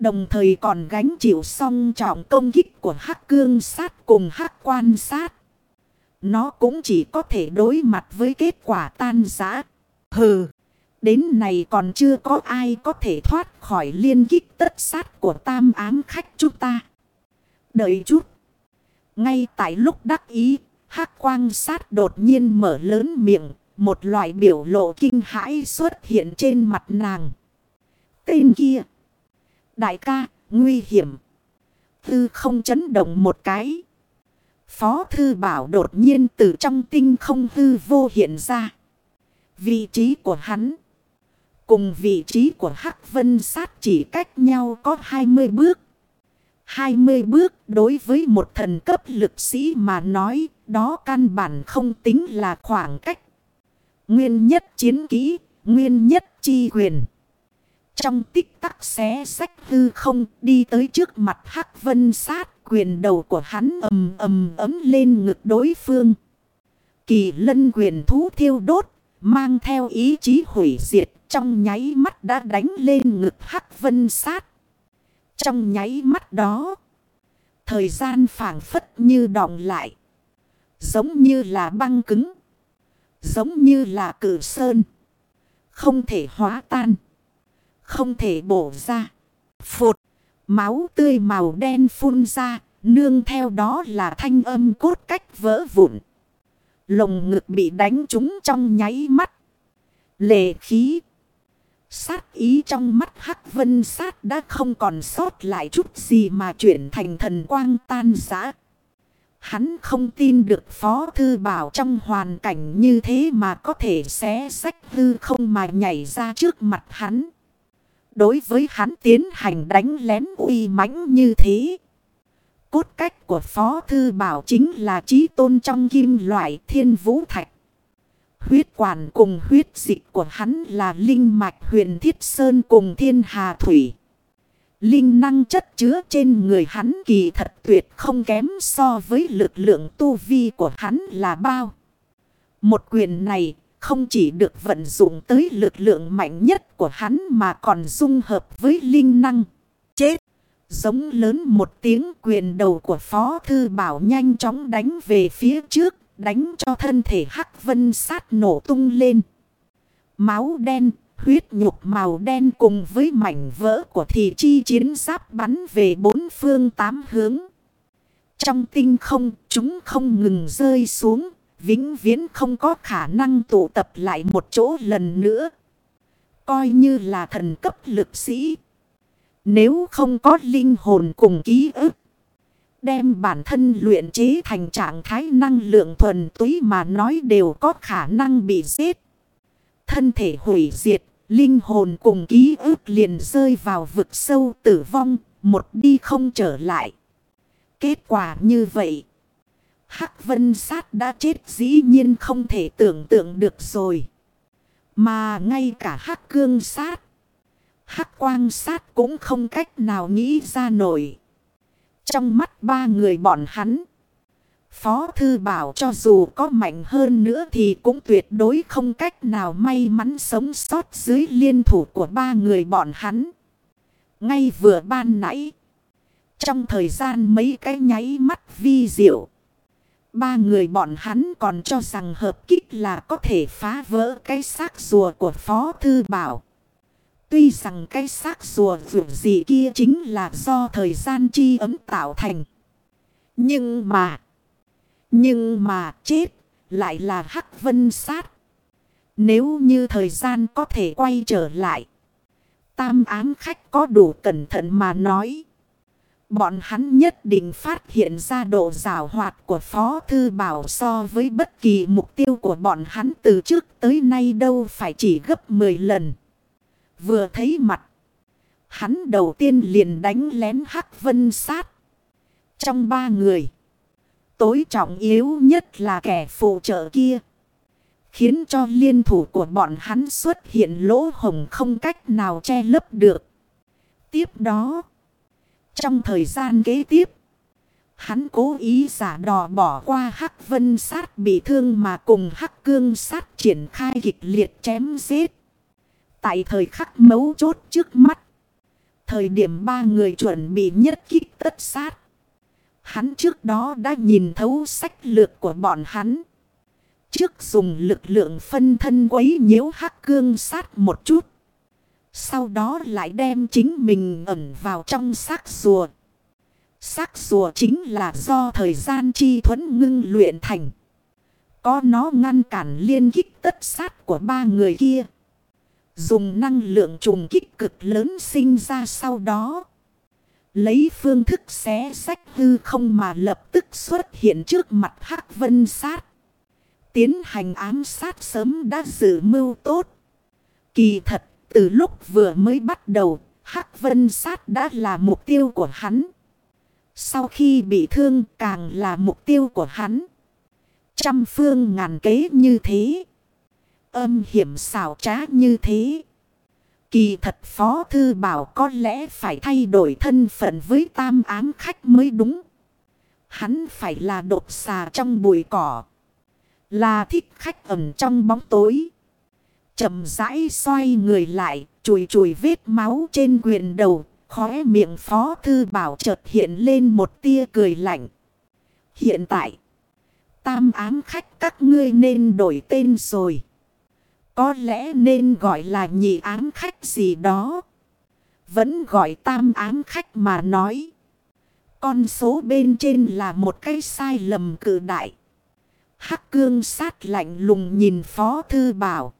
Đồng thời còn gánh chịu song trọng công kích của hắc cương sát cùng hắc quan sát. Nó cũng chỉ có thể đối mặt với kết quả tan giã. Hừ, đến này còn chưa có ai có thể thoát khỏi liên kích tất sát của tam ám khách chúng ta. Đợi chút. Ngay tại lúc đắc ý, hắc quang sát đột nhiên mở lớn miệng. Một loại biểu lộ kinh hãi xuất hiện trên mặt nàng. Tên kia. Đại ca, nguy hiểm. Tư không chấn động một cái. Phó Thư Bảo đột nhiên từ trong tinh không hư vô hiện ra. Vị trí của hắn. Cùng vị trí của Hắc Vân Sát chỉ cách nhau có 20 bước. 20 bước đối với một thần cấp lực sĩ mà nói đó căn bản không tính là khoảng cách. Nguyên nhất chiến kỹ, nguyên nhất chi quyền. Trong tích tắc xé sách hư không đi tới trước mặt Hắc Vân Sát quyền đầu của hắn ầm ầm ấm lên ngực đối phương. Kỳ lân quyền thú thiêu đốt, mang theo ý chí hủy diệt trong nháy mắt đã đánh lên ngực Hắc Vân Sát. Trong nháy mắt đó, thời gian phảng phất như đọng lại. Giống như là băng cứng. Giống như là cử sơn. Không thể hóa tan. Không thể bổ ra. Phụt. Máu tươi màu đen phun ra. Nương theo đó là thanh âm cốt cách vỡ vụn. Lồng ngực bị đánh trúng trong nháy mắt. Lệ khí. Sát ý trong mắt Hắc Vân Sát đã không còn sót lại chút gì mà chuyển thành thần quang tan giã. Hắn không tin được Phó Thư Bảo trong hoàn cảnh như thế mà có thể xé sách hư không mà nhảy ra trước mặt hắn. Đối với hắn tiến hành đánh lén uy mãnh như thế. Cốt cách của Phó Thư Bảo chính là trí tôn trong kim loại thiên vũ thạch. Huyết quản cùng huyết dịch của hắn là linh mạch huyền thiết sơn cùng thiên hà thủy. Linh năng chất chứa trên người hắn kỳ thật tuyệt không kém so với lực lượng tu vi của hắn là bao. Một quyền này không chỉ được vận dụng tới lực lượng mạnh nhất của hắn mà còn dung hợp với linh năng. Chết! Giống lớn một tiếng quyền đầu của Phó Thư Bảo nhanh chóng đánh về phía trước, đánh cho thân thể Hắc Vân sát nổ tung lên. Máu đen, huyết nhục màu đen cùng với mảnh vỡ của thị chi chiến giáp bắn về bốn phương tám hướng. Trong tinh không, chúng không ngừng rơi xuống, vĩnh viễn không có khả năng tụ tập lại một chỗ lần nữa. Coi như là thần cấp lực sĩ. Nếu không có linh hồn cùng ký ức. Đem bản thân luyện chế thành trạng thái năng lượng thuần túy mà nói đều có khả năng bị giết. Thân thể hủy diệt, linh hồn cùng ký ức liền rơi vào vực sâu tử vong, một đi không trở lại. Kết quả như vậy. Hắc vân sát đã chết dĩ nhiên không thể tưởng tượng được rồi. Mà ngay cả hắc cương sát. Hắc quang sát cũng không cách nào nghĩ ra nổi. Trong mắt ba người bọn hắn. Phó Thư Bảo cho dù có mạnh hơn nữa thì cũng tuyệt đối không cách nào may mắn sống sót dưới liên thủ của ba người bọn hắn. Ngay vừa ban nãy. Trong thời gian mấy cái nháy mắt vi diệu. Ba người bọn hắn còn cho rằng hợp kích là có thể phá vỡ cái xác rùa của Phó Thư Bảo. Tuy rằng cái xác rùa vượt gì kia chính là do thời gian chi ấm tạo thành. Nhưng mà... Nhưng mà chết lại là Hắc Vân Sát. Nếu như thời gian có thể quay trở lại. Tam ám khách có đủ cẩn thận mà nói. Bọn hắn nhất định phát hiện ra độ rào hoạt của Phó Thư Bảo so với bất kỳ mục tiêu của bọn hắn từ trước tới nay đâu phải chỉ gấp 10 lần. Vừa thấy mặt. Hắn đầu tiên liền đánh lén Hắc Vân Sát. Trong ba người. Tối trọng yếu nhất là kẻ phụ trợ kia. Khiến cho liên thủ của bọn hắn xuất hiện lỗ hồng không cách nào che lấp được. Tiếp đó. Trong thời gian kế tiếp. Hắn cố ý giả đò bỏ qua hắc vân sát bị thương mà cùng hắc cương sát triển khai kịch liệt chém giết. Tại thời khắc mấu chốt trước mắt. Thời điểm ba người chuẩn bị nhất kích tất sát. Hắn trước đó đã nhìn thấu sách lược của bọn hắn. Trước dùng lực lượng phân thân quấy nhiễu hắc cương sát một chút. Sau đó lại đem chính mình ẩn vào trong xác rùa. Xác rùa chính là do thời gian chi thuẫn ngưng luyện thành. Có nó ngăn cản liên kích tất sát của ba người kia. Dùng năng lượng trùng kích cực lớn sinh ra sau đó. Lấy phương thức xé sách hư không mà lập tức xuất hiện trước mặt Hắc Vân Sát. Tiến hành ám sát sớm đã dự mưu tốt. Kỳ thật, từ lúc vừa mới bắt đầu, Hắc Vân Sát đã là mục tiêu của hắn. Sau khi bị thương càng là mục tiêu của hắn. Trăm phương ngàn kế như thế. Âm hiểm xảo trá như thế. Kỳ thật Phó Thư Bảo có lẽ phải thay đổi thân phận với tam ám khách mới đúng. Hắn phải là đột xà trong bụi cỏ. Là thích khách ẩn trong bóng tối chậm rãi xoay người lại, chùi chùi vết máu trên quyền đầu. Khóe miệng Phó Thư Bảo chợt hiện lên một tia cười lạnh. Hiện tại, tam ám khách các ngươi nên đổi tên rồi. Có lẽ nên gọi là nhị ám khách gì đó. Vẫn gọi tam ám khách mà nói. Con số bên trên là một cái sai lầm cử đại. Hắc cương sát lạnh lùng nhìn Phó Thư Bảo.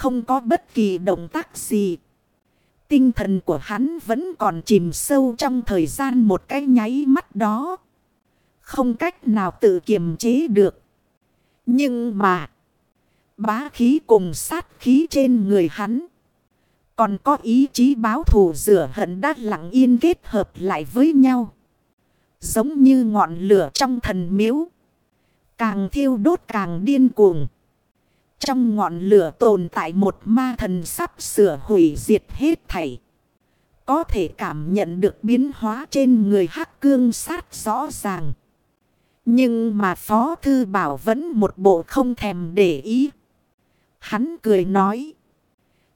Không có bất kỳ động tác gì. Tinh thần của hắn vẫn còn chìm sâu trong thời gian một cái nháy mắt đó. Không cách nào tự kiềm chế được. Nhưng mà, bá khí cùng sát khí trên người hắn. Còn có ý chí báo thù rửa hận đã lặng yên kết hợp lại với nhau. Giống như ngọn lửa trong thần miếu. Càng thiêu đốt càng điên cuồng. Trong ngọn lửa tồn tại một ma thần sắp sửa hủy diệt hết thảy. Có thể cảm nhận được biến hóa trên người hắc cương sát rõ ràng. Nhưng mà Phó Thư Bảo vẫn một bộ không thèm để ý. Hắn cười nói.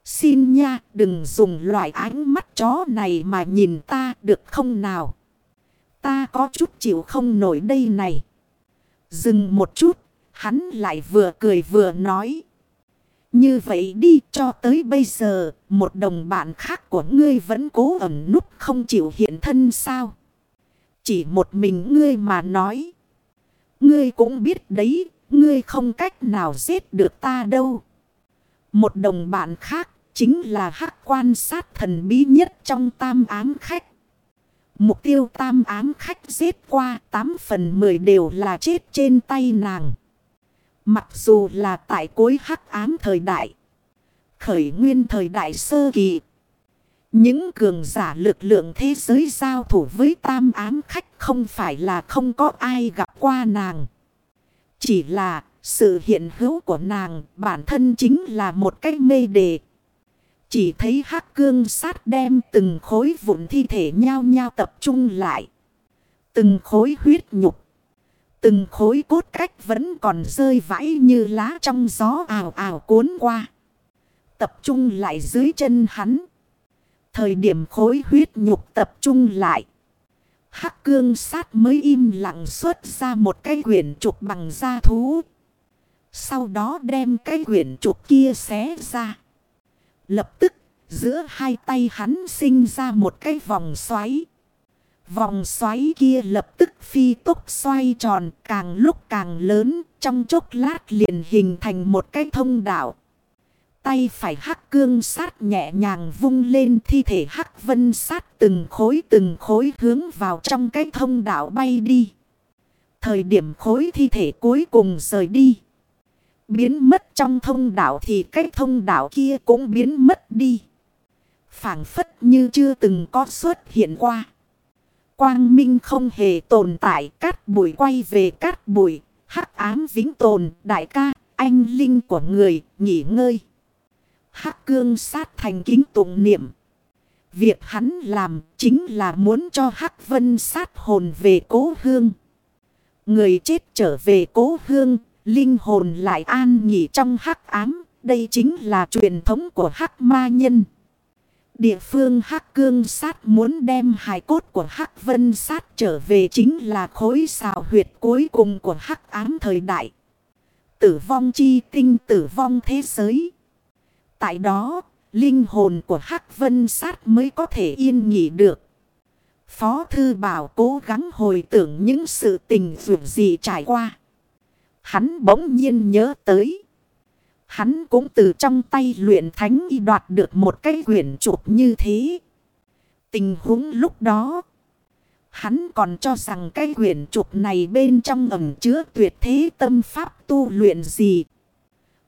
Xin nha, đừng dùng loại ánh mắt chó này mà nhìn ta được không nào. Ta có chút chịu không nổi đây này. Dừng một chút. Hắn lại vừa cười vừa nói. Như vậy đi, cho tới bây giờ. Một đồng bạn khác của ngươi vẫn cố ẩn nút không chịu hiện thân sao. Chỉ một mình ngươi mà nói. Ngươi cũng biết đấy. Ngươi không cách nào giết được ta đâu. Một đồng bạn khác chính là hắc quan sát thần bí nhất trong tam ám khách. Mục tiêu tam ám khách giết qua 8 phần 10 đều là chết trên tay nàng. Mặc dù là tại cuối hắc ám thời đại. Khởi nguyên thời đại sơ kỳ. Những cường giả lực lượng thế giới giao thủ với tam ám khách không phải là không có ai gặp qua nàng. Chỉ là sự hiện hữu của nàng bản thân chính là một cái mê đề. Chỉ thấy hắc cương sát đem từng khối vụn thi thể nhau nhau tập trung lại. Từng khối huyết nhục. Từng khối cốt cách vẫn còn rơi vãi như lá trong gió ảo ảo cuốn qua. Tập trung lại dưới chân hắn. Thời điểm khối huyết nhục tập trung lại. Hắc cương sát mới im lặng xuất ra một cái quyển trục bằng da thú. Sau đó đem cái quyển trục kia xé ra. Lập tức, giữa hai tay hắn sinh ra một cái vòng xoáy. Vòng xoáy kia lập tức phi tốc xoay tròn, càng lúc càng lớn. Trong chốc lát liền hình thành một cái thông đạo. Tay phải hắc cương sát nhẹ nhàng vung lên, thi thể hắc vân sát từng khối từng khối hướng vào trong cái thông đạo bay đi. Thời điểm khối thi thể cuối cùng rời đi. Biến mất trong thông đạo thì cái thông đạo kia cũng biến mất đi. phảng phất như chưa từng có xuất hiện qua. Quang minh không hề tồn tại, cát bụi quay về cát bụi. hắc ám vĩnh tồn, đại ca, anh linh của người, nghỉ ngơi. hắc cương sát thành kính tụng niệm. Việc hắn làm chính là muốn cho hắc vân sát hồn về cố hương. Người chết trở về cố hương, Linh hồn lại an nghỉ trong hắc ám. Đây chính là truyền thống của hắc ma nhân. Địa phương hắc cương sát muốn đem hài cốt của hắc vân sát trở về chính là khối xào huyệt cuối cùng của hắc ám thời đại. Tử vong chi tinh tử vong thế giới. Tại đó, linh hồn của hắc vân sát mới có thể yên nghỉ được. Phó Thư Bảo cố gắng hồi tưởng những sự tình vượt gì trải qua. Hắn bỗng nhiên nhớ tới. Hắn cũng từ trong tay luyện thánh y đoạt được một cái quyển trục như thế. Tình huống lúc đó. Hắn còn cho rằng cái quyển trục này bên trong ẩm chứa tuyệt thế tâm pháp tu luyện gì.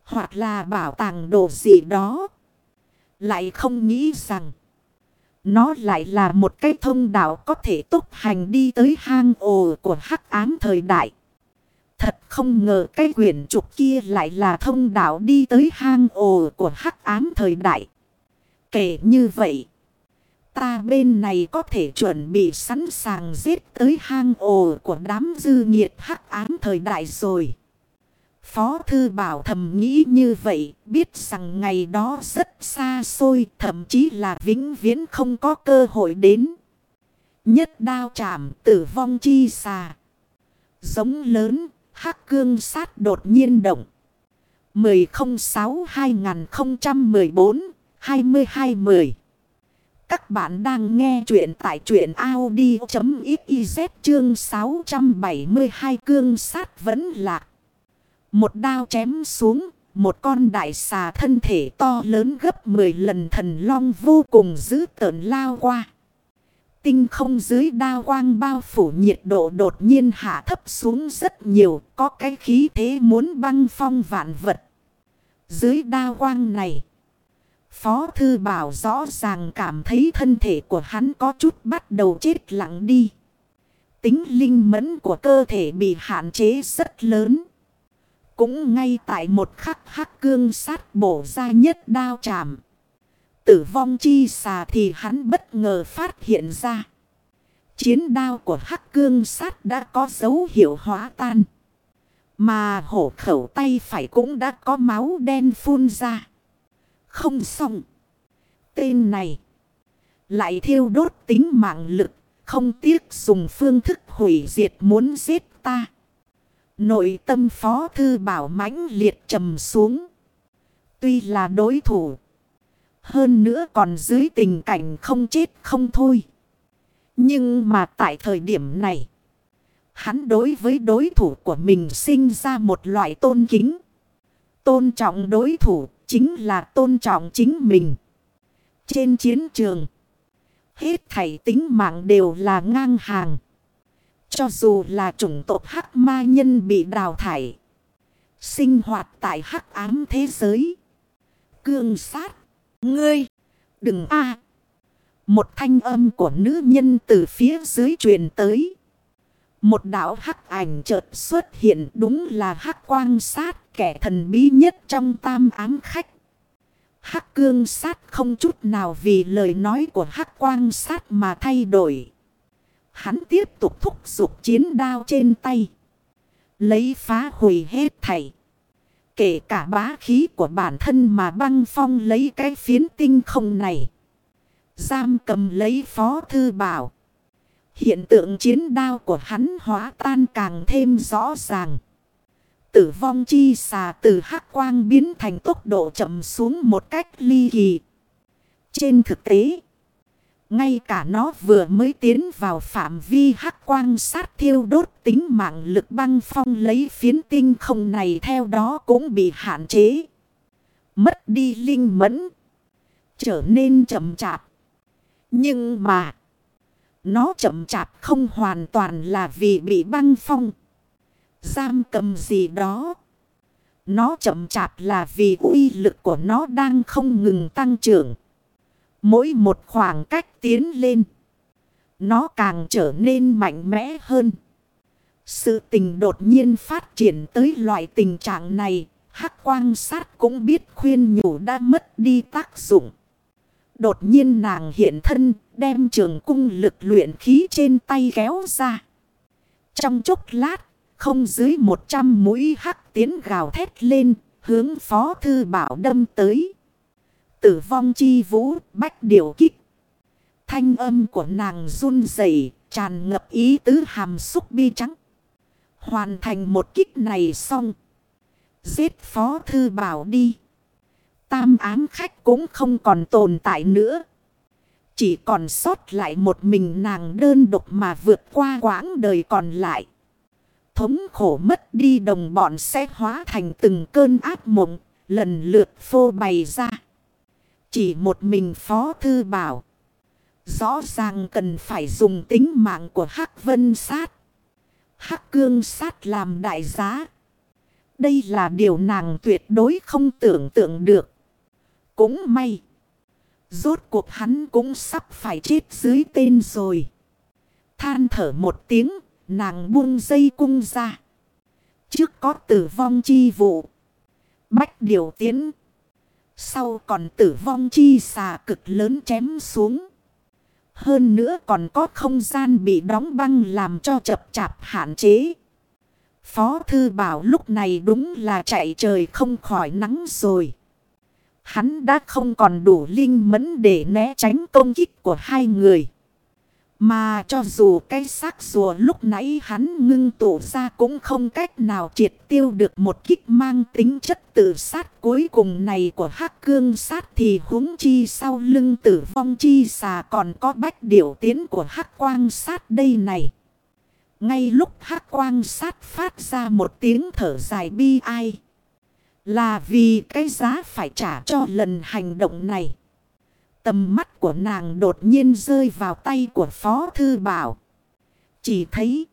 Hoặc là bảo tàng đồ gì đó. Lại không nghĩ rằng. Nó lại là một cái thông đạo có thể tốc hành đi tới hang ồ của hắc ám thời đại. Thật không ngờ cái quyển trục kia lại là thông đạo đi tới hang ồ của hắc ám thời đại. Kể như vậy. Ta bên này có thể chuẩn bị sẵn sàng giết tới hang ồ của đám dư nhiệt hắc ám thời đại rồi. Phó Thư Bảo thầm nghĩ như vậy, biết rằng ngày đó rất xa xôi, thậm chí là vĩnh viễn không có cơ hội đến. Nhất đao chạm tử vong chi xà. Giống lớn, hắc cương sát đột nhiên động. 1006-2014-2210 Các bạn đang nghe chuyện tại chuyện Audi.xyz chương 672 cương sát vẫn lạc. Một đao chém xuống, một con đại xà thân thể to lớn gấp 10 lần thần long vô cùng dữ tợn lao qua. Tinh không dưới đao quang bao phủ nhiệt độ đột nhiên hạ thấp xuống rất nhiều, có cái khí thế muốn băng phong vạn vật. Dưới đao quang này, Phó Thư Bảo rõ ràng cảm thấy thân thể của hắn có chút bắt đầu chết lặng đi. Tính linh mẫn của cơ thể bị hạn chế rất lớn. Cũng ngay tại một khắc hắc cương sát bổ ra nhất đao chạm. Tử vong chi xà thì hắn bất ngờ phát hiện ra. Chiến đao của hắc cương sát đã có dấu hiệu hóa tan. Mà hổ khẩu tay phải cũng đã có máu đen phun ra. Không xong. Tên này lại thiêu đốt tính mạng lực. Không tiếc dùng phương thức hủy diệt muốn giết ta. Nội tâm phó thư bảo mãnh liệt trầm xuống. Tuy là đối thủ. Hơn nữa còn dưới tình cảnh không chết không thôi. Nhưng mà tại thời điểm này. Hắn đối với đối thủ của mình sinh ra một loại tôn kính. Tôn trọng đối thủ chính là tôn trọng chính mình. Trên chiến trường. Hết thảy tính mạng đều là ngang hàng. Cho dù là chủng tộc hắc ma nhân bị đào thải. Sinh hoạt tại hắc ám thế giới. Cương sát. Ngươi. Đừng a Một thanh âm của nữ nhân từ phía dưới truyền tới. Một đạo hắc ảnh chợt xuất hiện, đúng là hắc quang sát kẻ thần bí nhất trong tam ám khách. Hắc cương sát không chút nào vì lời nói của hắc quang sát mà thay đổi. Hắn tiếp tục thúc giục chiến đao trên tay. Lấy phá hủy hết thảy. Kể cả bá khí của bản thân mà băng phong lấy cái phiến tinh không này. Giam cầm lấy phó thư bảo. Hiện tượng chiến đao của hắn hóa tan càng thêm rõ ràng. Tử vong chi xà từ hắc quang biến thành tốc độ chậm xuống một cách ly kỳ. Trên thực tế, ngay cả nó vừa mới tiến vào phạm vi hắc quang sát thiêu đốt tính mạng lực băng phong lấy phiến tinh không này theo đó cũng bị hạn chế. Mất đi linh mẫn. Trở nên chậm chạp. Nhưng mà. Nó chậm chạp không hoàn toàn là vì bị băng phong. Giam cầm gì đó. Nó chậm chạp là vì uy lực của nó đang không ngừng tăng trưởng. Mỗi một khoảng cách tiến lên. Nó càng trở nên mạnh mẽ hơn. Sự tình đột nhiên phát triển tới loại tình trạng này. Hắc quang sát cũng biết khuyên nhủ đã mất đi tác dụng. Đột nhiên nàng hiện thân đem trường cung lực luyện khí trên tay kéo ra. Trong chốc lát, không dưới một trăm mũi hắc tiến gào thét lên, hướng phó thư bảo đâm tới. Tử vong chi vũ, bách điều kích. Thanh âm của nàng run rẩy tràn ngập ý tứ hàm xúc bi trắng. Hoàn thành một kích này xong. Giết phó thư bảo đi. Tam ám khách cũng không còn tồn tại nữa. Chỉ còn sót lại một mình nàng đơn độc mà vượt qua quãng đời còn lại. Thống khổ mất đi đồng bọn sẽ hóa thành từng cơn ác mộng, lần lượt phô bày ra. Chỉ một mình phó thư bảo. Rõ ràng cần phải dùng tính mạng của Hắc Vân Sát. Hắc Cương Sát làm đại giá. Đây là điều nàng tuyệt đối không tưởng tượng được. Cũng may. Rốt cuộc hắn cũng sắp phải chết dưới tên rồi. Than thở một tiếng, nàng buông dây cung ra. Trước có tử vong chi vụ. Bách điều tiến. Sau còn tử vong chi xà cực lớn chém xuống. Hơn nữa còn có không gian bị đóng băng làm cho chập chạp hạn chế. Phó thư bảo lúc này đúng là chạy trời không khỏi nắng rồi. Hắn đã không còn đủ linh mẫn để né tránh công kích của hai người. Mà cho dù cái xác rùa lúc nãy hắn ngưng tụ ra cũng không cách nào triệt tiêu được một kích mang tính chất tự sát cuối cùng này của hắc cương sát thì huống chi sau lưng tử vong chi xà còn có bách điểu tiến của hắc quang sát đây này. Ngay lúc hắc quang sát phát ra một tiếng thở dài bi ai. Là vì cái giá phải trả cho lần hành động này. Tầm mắt của nàng đột nhiên rơi vào tay của Phó Thư Bảo. Chỉ thấy.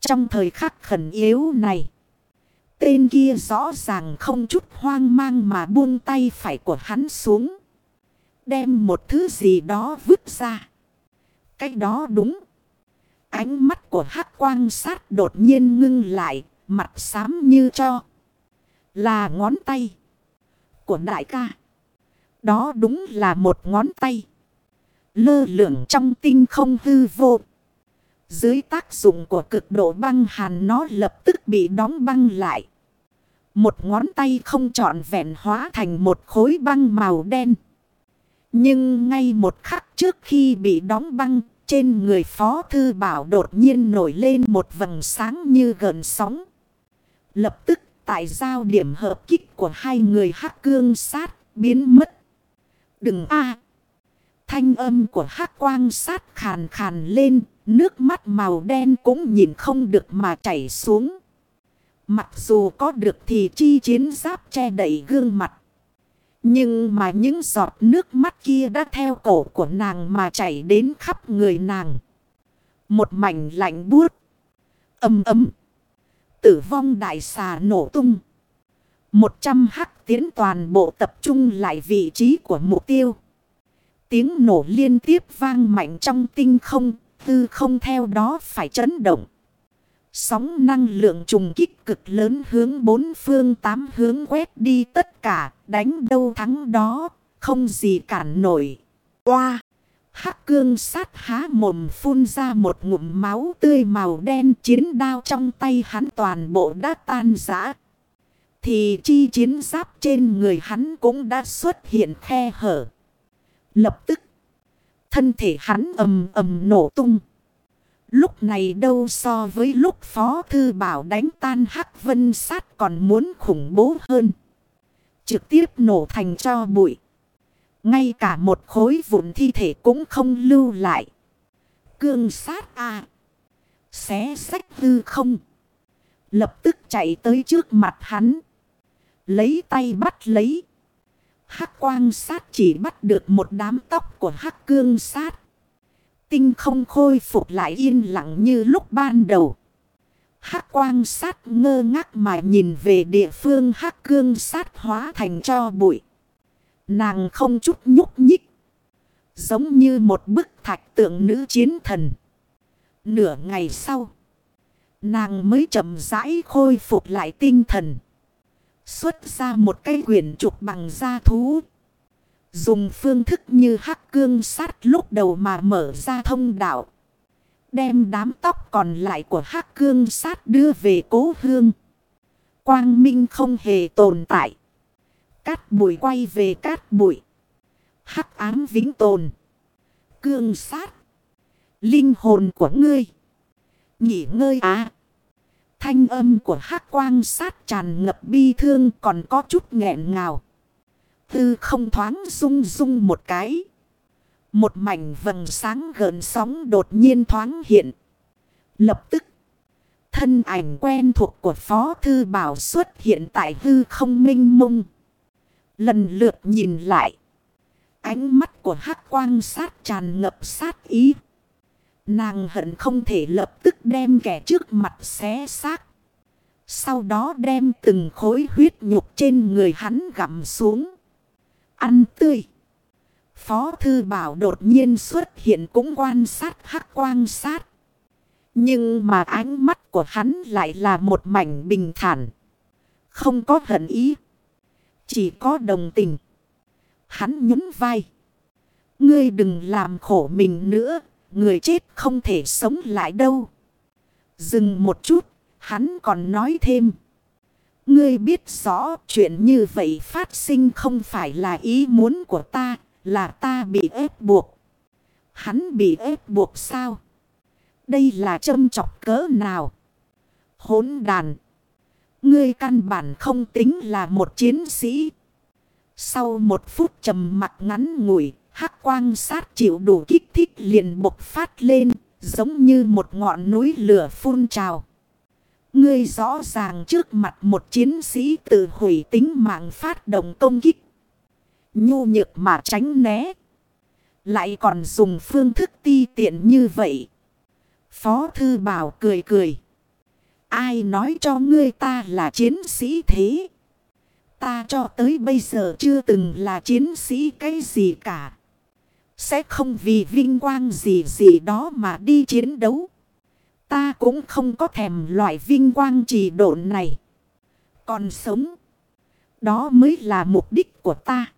Trong thời khắc khẩn yếu này. Tên kia rõ ràng không chút hoang mang mà buông tay phải của hắn xuống. Đem một thứ gì đó vứt ra. Cái đó đúng. Ánh mắt của hắc quang sát đột nhiên ngưng lại. Mặt xám như cho. Là ngón tay. Của đại ca. Đó đúng là một ngón tay. Lơ lửng trong tinh không hư vô. Dưới tác dụng của cực độ băng hàn nó lập tức bị đóng băng lại. Một ngón tay không trọn vẹn hóa thành một khối băng màu đen. Nhưng ngay một khắc trước khi bị đóng băng, trên người Phó Thư Bảo đột nhiên nổi lên một vầng sáng như gần sóng. Lập tức tại giao điểm hợp kích của hai người hắc cương sát biến mất. Đừng a Thanh âm của hắc quang sát khàn khàn lên, nước mắt màu đen cũng nhìn không được mà chảy xuống. Mặc dù có được thì chi chiến giáp che đậy gương mặt. Nhưng mà những giọt nước mắt kia đã theo cổ của nàng mà chảy đến khắp người nàng. Một mảnh lạnh buốt. Âm ấm. Tử vong đại xà nổ tung. Một trăm hắc tiến toàn bộ tập trung lại vị trí của mục tiêu. Tiếng nổ liên tiếp vang mạnh trong tinh không, tư không theo đó phải chấn động. Sóng năng lượng trùng kích cực lớn hướng bốn phương tám hướng quét đi tất cả, đánh đâu thắng đó, không gì cản nổi. Oa! Hắc cương sát há mồm phun ra một ngụm máu tươi màu đen chiến đao trong tay hắn toàn bộ đã tan rã. Thì chi chiến giáp trên người hắn cũng đã xuất hiện khe hở. Lập tức, thân thể hắn ầm ầm nổ tung. Lúc này đâu so với lúc Phó Thư Bảo đánh tan Hắc Vân Sát còn muốn khủng bố hơn. Trực tiếp nổ thành cho bụi. Ngay cả một khối vụn thi thể cũng không lưu lại. Cương sát à. Xé sách hư không. Lập tức chạy tới trước mặt hắn. Lấy tay bắt lấy. Hắc quang sát chỉ bắt được một đám tóc của hắc cương sát. Tinh không khôi phục lại yên lặng như lúc ban đầu. Hắc quang sát ngơ ngác mà nhìn về địa phương hắc cương sát hóa thành cho bụi. Nàng không chút nhúc nhích. Giống như một bức thạch tượng nữ chiến thần. Nửa ngày sau. Nàng mới chậm rãi khôi phục lại tinh thần. Xuất ra một cây quyển trục bằng da thú. Dùng phương thức như hắc cương sát lúc đầu mà mở ra thông đạo. Đem đám tóc còn lại của hắc cương sát đưa về cố hương. Quang minh không hề tồn tại. Cát bụi quay về cát bụi. Hắc ám vĩnh tồn. Cương sát. Linh hồn của ngươi. Nghỉ ngơi à. Thanh âm của hắc quang sát tràn ngập bi thương còn có chút nghẹn ngào. Tư không thoáng rung rung một cái. Một mảnh vầng sáng gợn sóng đột nhiên thoáng hiện. Lập tức. Thân ảnh quen thuộc của Phó Thư Bảo xuất hiện tại hư không minh mông. Lần lượt nhìn lại. Ánh mắt của hắc quang sát tràn ngập sát ý. Nàng hận không thể lập tức đem kẻ trước mặt xé xác. Sau đó đem từng khối huyết nhục trên người hắn gặm xuống. Ăn tươi. Phó thư bảo đột nhiên xuất hiện cũng quan sát hắc quan sát. Nhưng mà ánh mắt của hắn lại là một mảnh bình thản. Không có hận ý. Chỉ có đồng tình. Hắn nhún vai. Ngươi đừng làm khổ mình nữa. Người chết không thể sống lại đâu. Dừng một chút. Hắn còn nói thêm. Ngươi biết rõ chuyện như vậy phát sinh không phải là ý muốn của ta. Là ta bị ép buộc. Hắn bị ép buộc sao? Đây là châm chọc cỡ nào? Hốn đàn. Ngươi căn bản không tính là một chiến sĩ. Sau một phút trầm mặt ngắn ngủi, hắc quang sát chịu đủ kích thích liền bộc phát lên, giống như một ngọn núi lửa phun trào. Ngươi rõ ràng trước mặt một chiến sĩ tự hủy tính mạng phát động công kích. Nhu nhược mà tránh né. Lại còn dùng phương thức ti tiện như vậy. Phó thư bảo cười cười. Ai nói cho ngươi ta là chiến sĩ thế? Ta cho tới bây giờ chưa từng là chiến sĩ cái gì cả. Sẽ không vì vinh quang gì gì đó mà đi chiến đấu. Ta cũng không có thèm loại vinh quang trì độn này. Còn sống. Đó mới là mục đích của ta.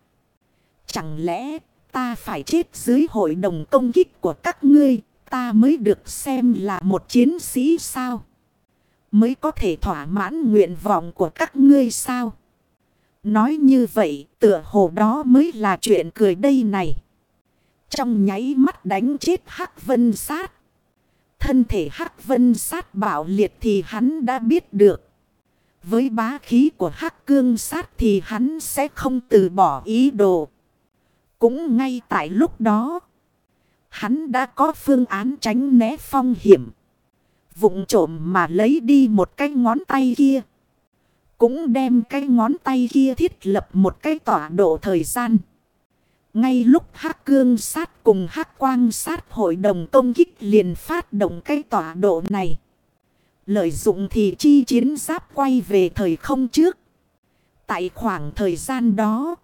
Chẳng lẽ ta phải chết dưới hội đồng công kích của các ngươi. Ta mới được xem là một chiến sĩ sao. Mới có thể thỏa mãn nguyện vọng của các ngươi sao. Nói như vậy tựa hồ đó mới là chuyện cười đây này. Trong nháy mắt đánh chết Hắc Vân Sát. Thân thể Hắc Vân Sát bạo liệt thì hắn đã biết được. Với bá khí của Hắc Cương Sát thì hắn sẽ không từ bỏ ý đồ. Cũng ngay tại lúc đó. Hắn đã có phương án tránh né phong hiểm. Vụng trộm mà lấy đi một cái ngón tay kia. Cũng đem cái ngón tay kia thiết lập một cái tọa độ thời gian. Ngay lúc hắc cương sát cùng hắc quang sát hội đồng công kích liền phát động cái tọa độ này. Lợi dụng thì chi chiến giáp quay về thời không trước. Tại khoảng thời gian đó,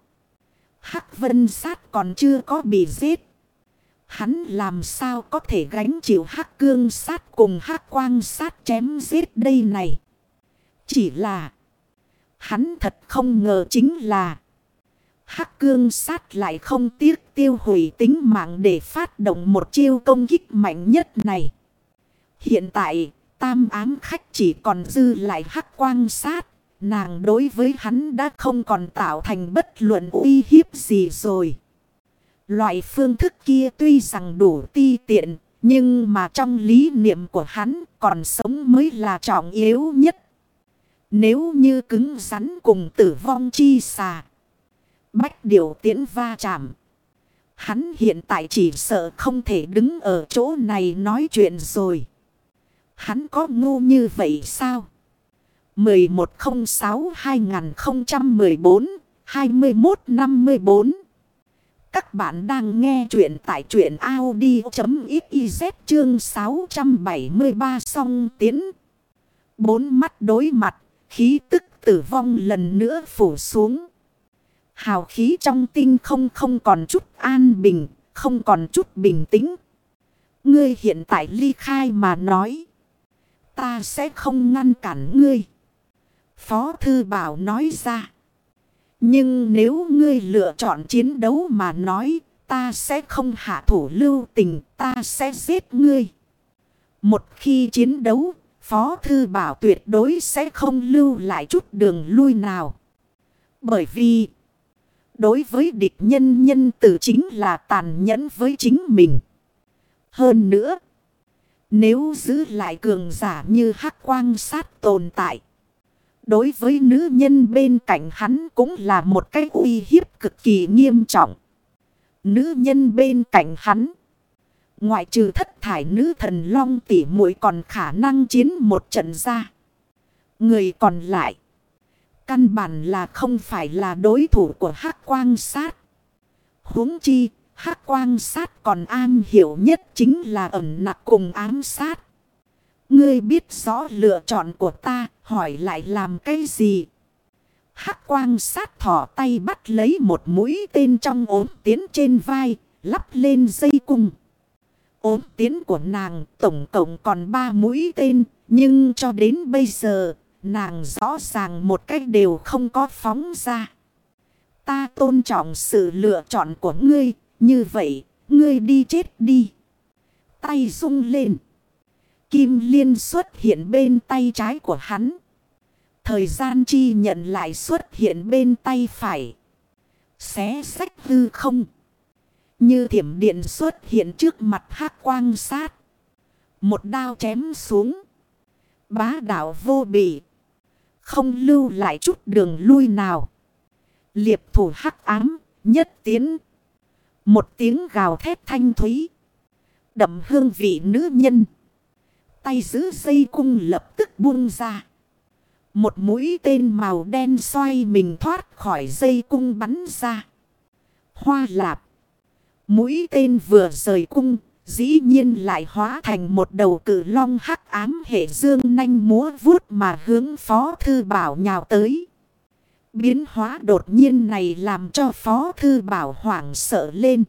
hắc vân sát còn chưa có bị giết. Hắn làm sao có thể gánh chịu hắc cương sát cùng hắc quang sát chém giết đây này. Chỉ là Hắn thật không ngờ chính là Hắc cương sát lại không tiếc tiêu hủy tính mạng để phát động một chiêu công kích mạnh nhất này. Hiện tại, tam ám khách chỉ còn dư lại hắc quang sát. Nàng đối với hắn đã không còn tạo thành bất luận uy hiếp gì rồi. Loại phương thức kia tuy rằng đủ ti tiện, nhưng mà trong lý niệm của hắn còn sống mới là trọng yếu nhất. Nếu như cứng rắn cùng tử vong chi xà. Bách điều tiễn va chạm. Hắn hiện tại chỉ sợ không thể đứng ở chỗ này nói chuyện rồi. Hắn có ngu như vậy sao? 1106-2014-2154 Các bạn đang nghe chuyện tại truyện Audi.xyz chương 673 song tiến. Bốn mắt đối mặt, Khí tức tử vong lần nữa phủ xuống. Hào khí trong tinh không không còn chút an bình, không còn chút bình tĩnh. Ngươi hiện tại ly khai mà nói. Ta sẽ không ngăn cản ngươi. Phó Thư Bảo nói ra. Nhưng nếu ngươi lựa chọn chiến đấu mà nói, ta sẽ không hạ thủ lưu tình, ta sẽ giết ngươi. Một khi chiến đấu, Phó Thư Bảo tuyệt đối sẽ không lưu lại chút đường lui nào. Bởi vì, đối với địch nhân nhân tử chính là tàn nhẫn với chính mình. Hơn nữa, nếu giữ lại cường giả như hắc quang sát tồn tại. Đối với nữ nhân bên cạnh hắn cũng là một cái uy hiếp cực kỳ nghiêm trọng. Nữ nhân bên cạnh hắn. Ngoại trừ thất thải nữ thần long tỷ muội còn khả năng chiến một trận ra. Người còn lại. Căn bản là không phải là đối thủ của hắc quang sát. huống chi, hắc quang sát còn an hiểu nhất chính là ẩn nặc cùng ám sát. Ngươi biết rõ lựa chọn của ta, hỏi lại làm cái gì? Hắc quang sát thỏ tay bắt lấy một mũi tên trong ốm tiến trên vai, lắp lên dây cung. Ốm tiến của nàng tổng cộng còn ba mũi tên, nhưng cho đến bây giờ, nàng rõ ràng một cách đều không có phóng ra. Ta tôn trọng sự lựa chọn của ngươi, như vậy, ngươi đi chết đi. Tay rung lên. Kim liên xuất hiện bên tay trái của hắn. Thời gian chi nhận lại xuất hiện bên tay phải. Xé sách hư không. Như thiểm điện xuất hiện trước mặt hắc quang sát. Một đao chém xuống. Bá đạo vô bị. Không lưu lại chút đường lui nào. Liệp thủ hắc ám, nhất tiến. Một tiếng gào thét thanh thúy. Đậm hương vị nữ nhân. Tay giữ dây cung lập tức buông ra. Một mũi tên màu đen xoay mình thoát khỏi dây cung bắn ra. Hoa lạp. Mũi tên vừa rời cung, dĩ nhiên lại hóa thành một đầu cử long hắc ám hệ dương nanh múa vuốt mà hướng phó thư bảo nhào tới. Biến hóa đột nhiên này làm cho phó thư bảo hoảng sợ lên.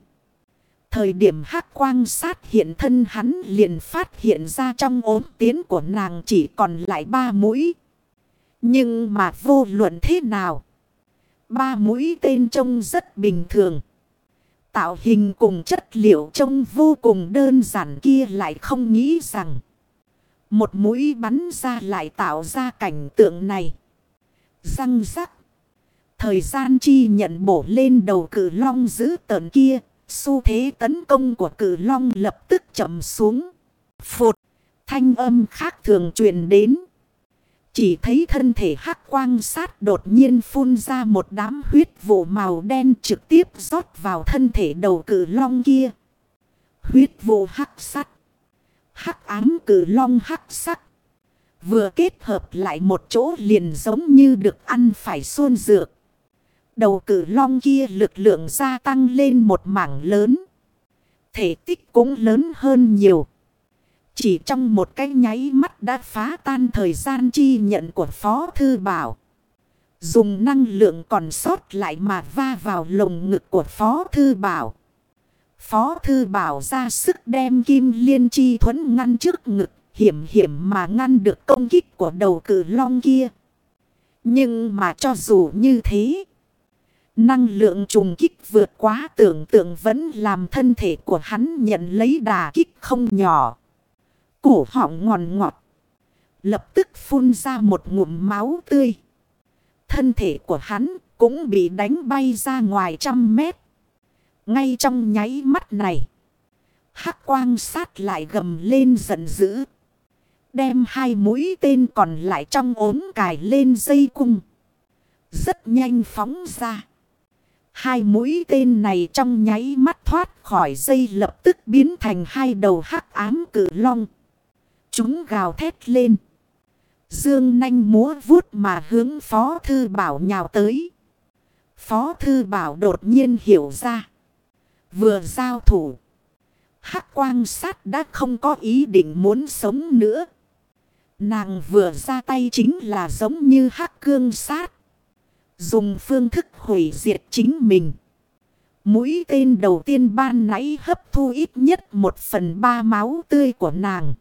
Thời điểm hắc quang sát hiện thân hắn liền phát hiện ra trong ốm tiến của nàng chỉ còn lại ba mũi. Nhưng mà vô luận thế nào? Ba mũi tên trông rất bình thường. Tạo hình cùng chất liệu trông vô cùng đơn giản kia lại không nghĩ rằng. Một mũi bắn ra lại tạo ra cảnh tượng này. Răng rắc. Thời gian chi nhận bổ lên đầu cử long giữ tờn kia. Xu thế tấn công của cử long lập tức chậm xuống. phột Thanh âm khác thường truyền đến. Chỉ thấy thân thể hắc quang sát đột nhiên phun ra một đám huyết vụ màu đen trực tiếp rót vào thân thể đầu cử long kia. Huyết vụ hắc sắt. Hắc ám cử long hắc sắc. Vừa kết hợp lại một chỗ liền giống như được ăn phải xuôn dược. Đầu cử long kia lực lượng gia tăng lên một mảng lớn. Thể tích cũng lớn hơn nhiều. Chỉ trong một cái nháy mắt đã phá tan thời gian chi nhận của Phó Thư Bảo. Dùng năng lượng còn sót lại mà va vào lồng ngực của Phó Thư Bảo. Phó Thư Bảo ra sức đem kim liên chi thuẫn ngăn trước ngực. Hiểm hiểm mà ngăn được công kích của đầu cử long kia. Nhưng mà cho dù như thế. Năng lượng trùng kích vượt quá tưởng tượng vẫn làm thân thể của hắn nhận lấy đà kích không nhỏ cổ họng ngòn ngọt. Lập tức phun ra một ngụm máu tươi. Thân thể của hắn cũng bị đánh bay ra ngoài trăm mét. Ngay trong nháy mắt này. hắc quang sát lại gầm lên giận dữ. Đem hai mũi tên còn lại trong ốm cài lên dây cung. Rất nhanh phóng ra. Hai mũi tên này trong nháy mắt thoát khỏi dây lập tức biến thành hai đầu hắc ám cử long. Chúng gào thét lên. Dương nanh múa vuốt mà hướng Phó Thư Bảo nhào tới. Phó Thư Bảo đột nhiên hiểu ra. Vừa giao thủ. Hắc quang sát đã không có ý định muốn sống nữa. Nàng vừa ra tay chính là giống như hắc cương sát. Dùng phương thức hủy diệt chính mình. Mũi tên đầu tiên ban nãy hấp thu ít nhất một phần ba máu tươi của nàng.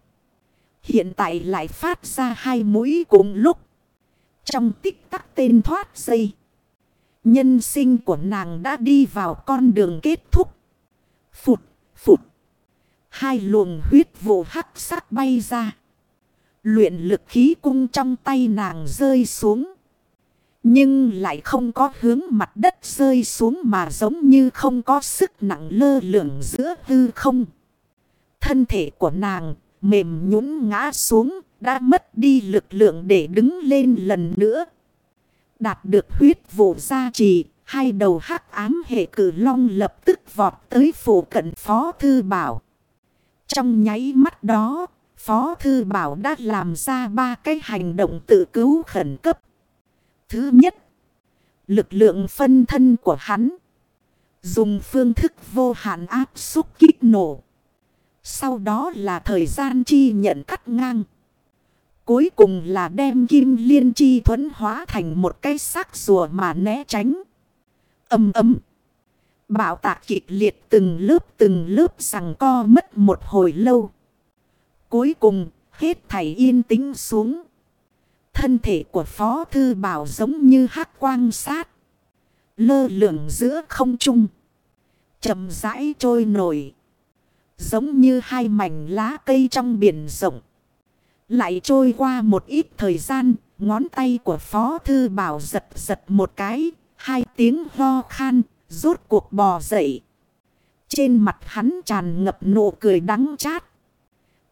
Hiện tại lại phát ra hai mũi cùng lúc. Trong tích tắc tên thoát dây. Nhân sinh của nàng đã đi vào con đường kết thúc. Phụt, phụt. Hai luồng huyết vụ hắc sắc bay ra. Luyện lực khí cung trong tay nàng rơi xuống. Nhưng lại không có hướng mặt đất rơi xuống mà giống như không có sức nặng lơ lửng giữa hư không. Thân thể của nàng mềm nhũn ngã xuống, đã mất đi lực lượng để đứng lên lần nữa. Đạt được huyết vụ gia trì, hai đầu hắc ám hệ cử long lập tức vọt tới phủ cận Phó Thư Bảo. Trong nháy mắt đó, Phó Thư Bảo đã làm ra ba cái hành động tự cứu khẩn cấp. Thứ nhất, lực lượng phân thân của hắn. Dùng phương thức vô hạn áp xúc kích nổ. Sau đó là thời gian chi nhận cắt ngang. Cuối cùng là đem kim liên chi thuẫn hóa thành một cái sắc rùa mà né tránh. Âm âm Bảo tạc kịch liệt từng lớp từng lớp rằng co mất một hồi lâu. Cuối cùng, hết thảy yên tĩnh xuống. Thân thể của Phó Thư Bảo giống như hắc quang sát. Lơ lửng giữa không trung. chậm rãi trôi nổi. Giống như hai mảnh lá cây trong biển rộng. Lại trôi qua một ít thời gian. Ngón tay của Phó Thư Bảo giật giật một cái. Hai tiếng ho khan. Rốt cuộc bò dậy. Trên mặt hắn tràn ngập nụ cười đắng chát.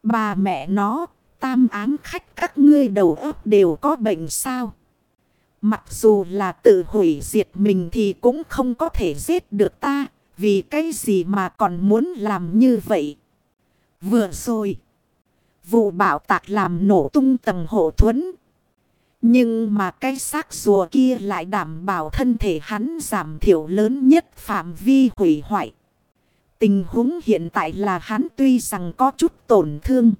Bà mẹ nó, tam ám khách các ngươi đầu óc đều có bệnh sao. Mặc dù là tự hủy diệt mình thì cũng không có thể giết được ta. Vì cái gì mà còn muốn làm như vậy? Vừa rồi. Vụ bảo tạc làm nổ tung tầng hộ thuẫn. Nhưng mà cái xác rùa kia lại đảm bảo thân thể hắn giảm thiểu lớn nhất phạm vi hủy hoại. Tình huống hiện tại là hắn tuy rằng có chút tổn thương.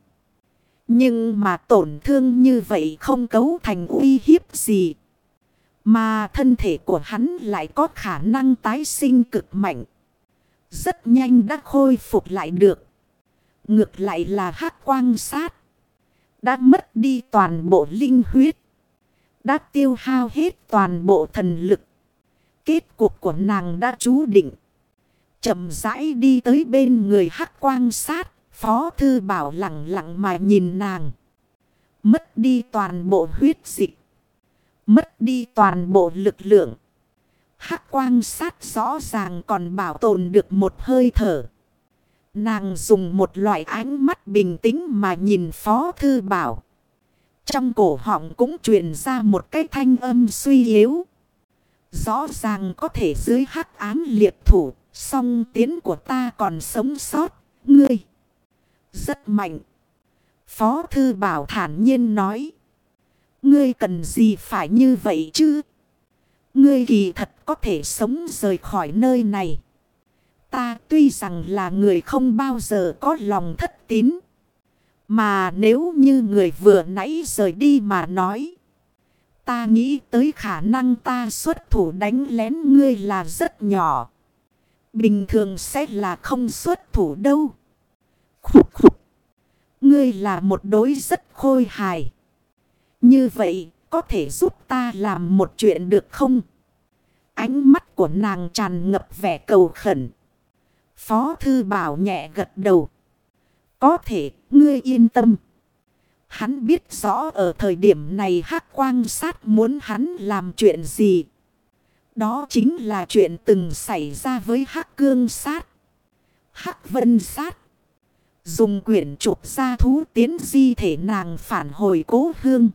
Nhưng mà tổn thương như vậy không cấu thành uy hiếp gì. Mà thân thể của hắn lại có khả năng tái sinh cực mạnh. Rất nhanh đã khôi phục lại được. Ngược lại là hát quang sát. Đã mất đi toàn bộ linh huyết. Đã tiêu hao hết toàn bộ thần lực. Kết cuộc của nàng đã chú định. chậm rãi đi tới bên người hắc quang sát. Phó thư bảo lặng lặng mà nhìn nàng. Mất đi toàn bộ huyết dịch. Mất đi toàn bộ lực lượng. Hắc quang sát rõ ràng còn bảo tồn được một hơi thở. Nàng dùng một loại ánh mắt bình tĩnh mà nhìn Phó Thư Bảo. Trong cổ họng cũng truyền ra một cái thanh âm suy yếu. Rõ ràng có thể dưới hắc ám liệt thủ, song tiến của ta còn sống sót, ngươi. Rất mạnh. Phó Thư Bảo thản nhiên nói. Ngươi cần gì phải như vậy chứ? Ngươi kỳ thật có thể sống rời khỏi nơi này. Ta tuy rằng là người không bao giờ có lòng thất tín. Mà nếu như người vừa nãy rời đi mà nói. Ta nghĩ tới khả năng ta xuất thủ đánh lén ngươi là rất nhỏ. Bình thường sẽ là không xuất thủ đâu. Khúc khúc. Ngươi là một đối rất khôi hài. Như vậy có thể giúp ta làm một chuyện được không? Ánh mắt của nàng tràn ngập vẻ cầu khẩn. Phó thư bảo nhẹ gật đầu. Có thể, ngươi yên tâm. Hắn biết rõ ở thời điểm này hắc quang sát muốn hắn làm chuyện gì. Đó chính là chuyện từng xảy ra với hắc cương sát. Hắc vân sát. Dùng quyển trục ra thú tiến di thể nàng phản hồi cố hương.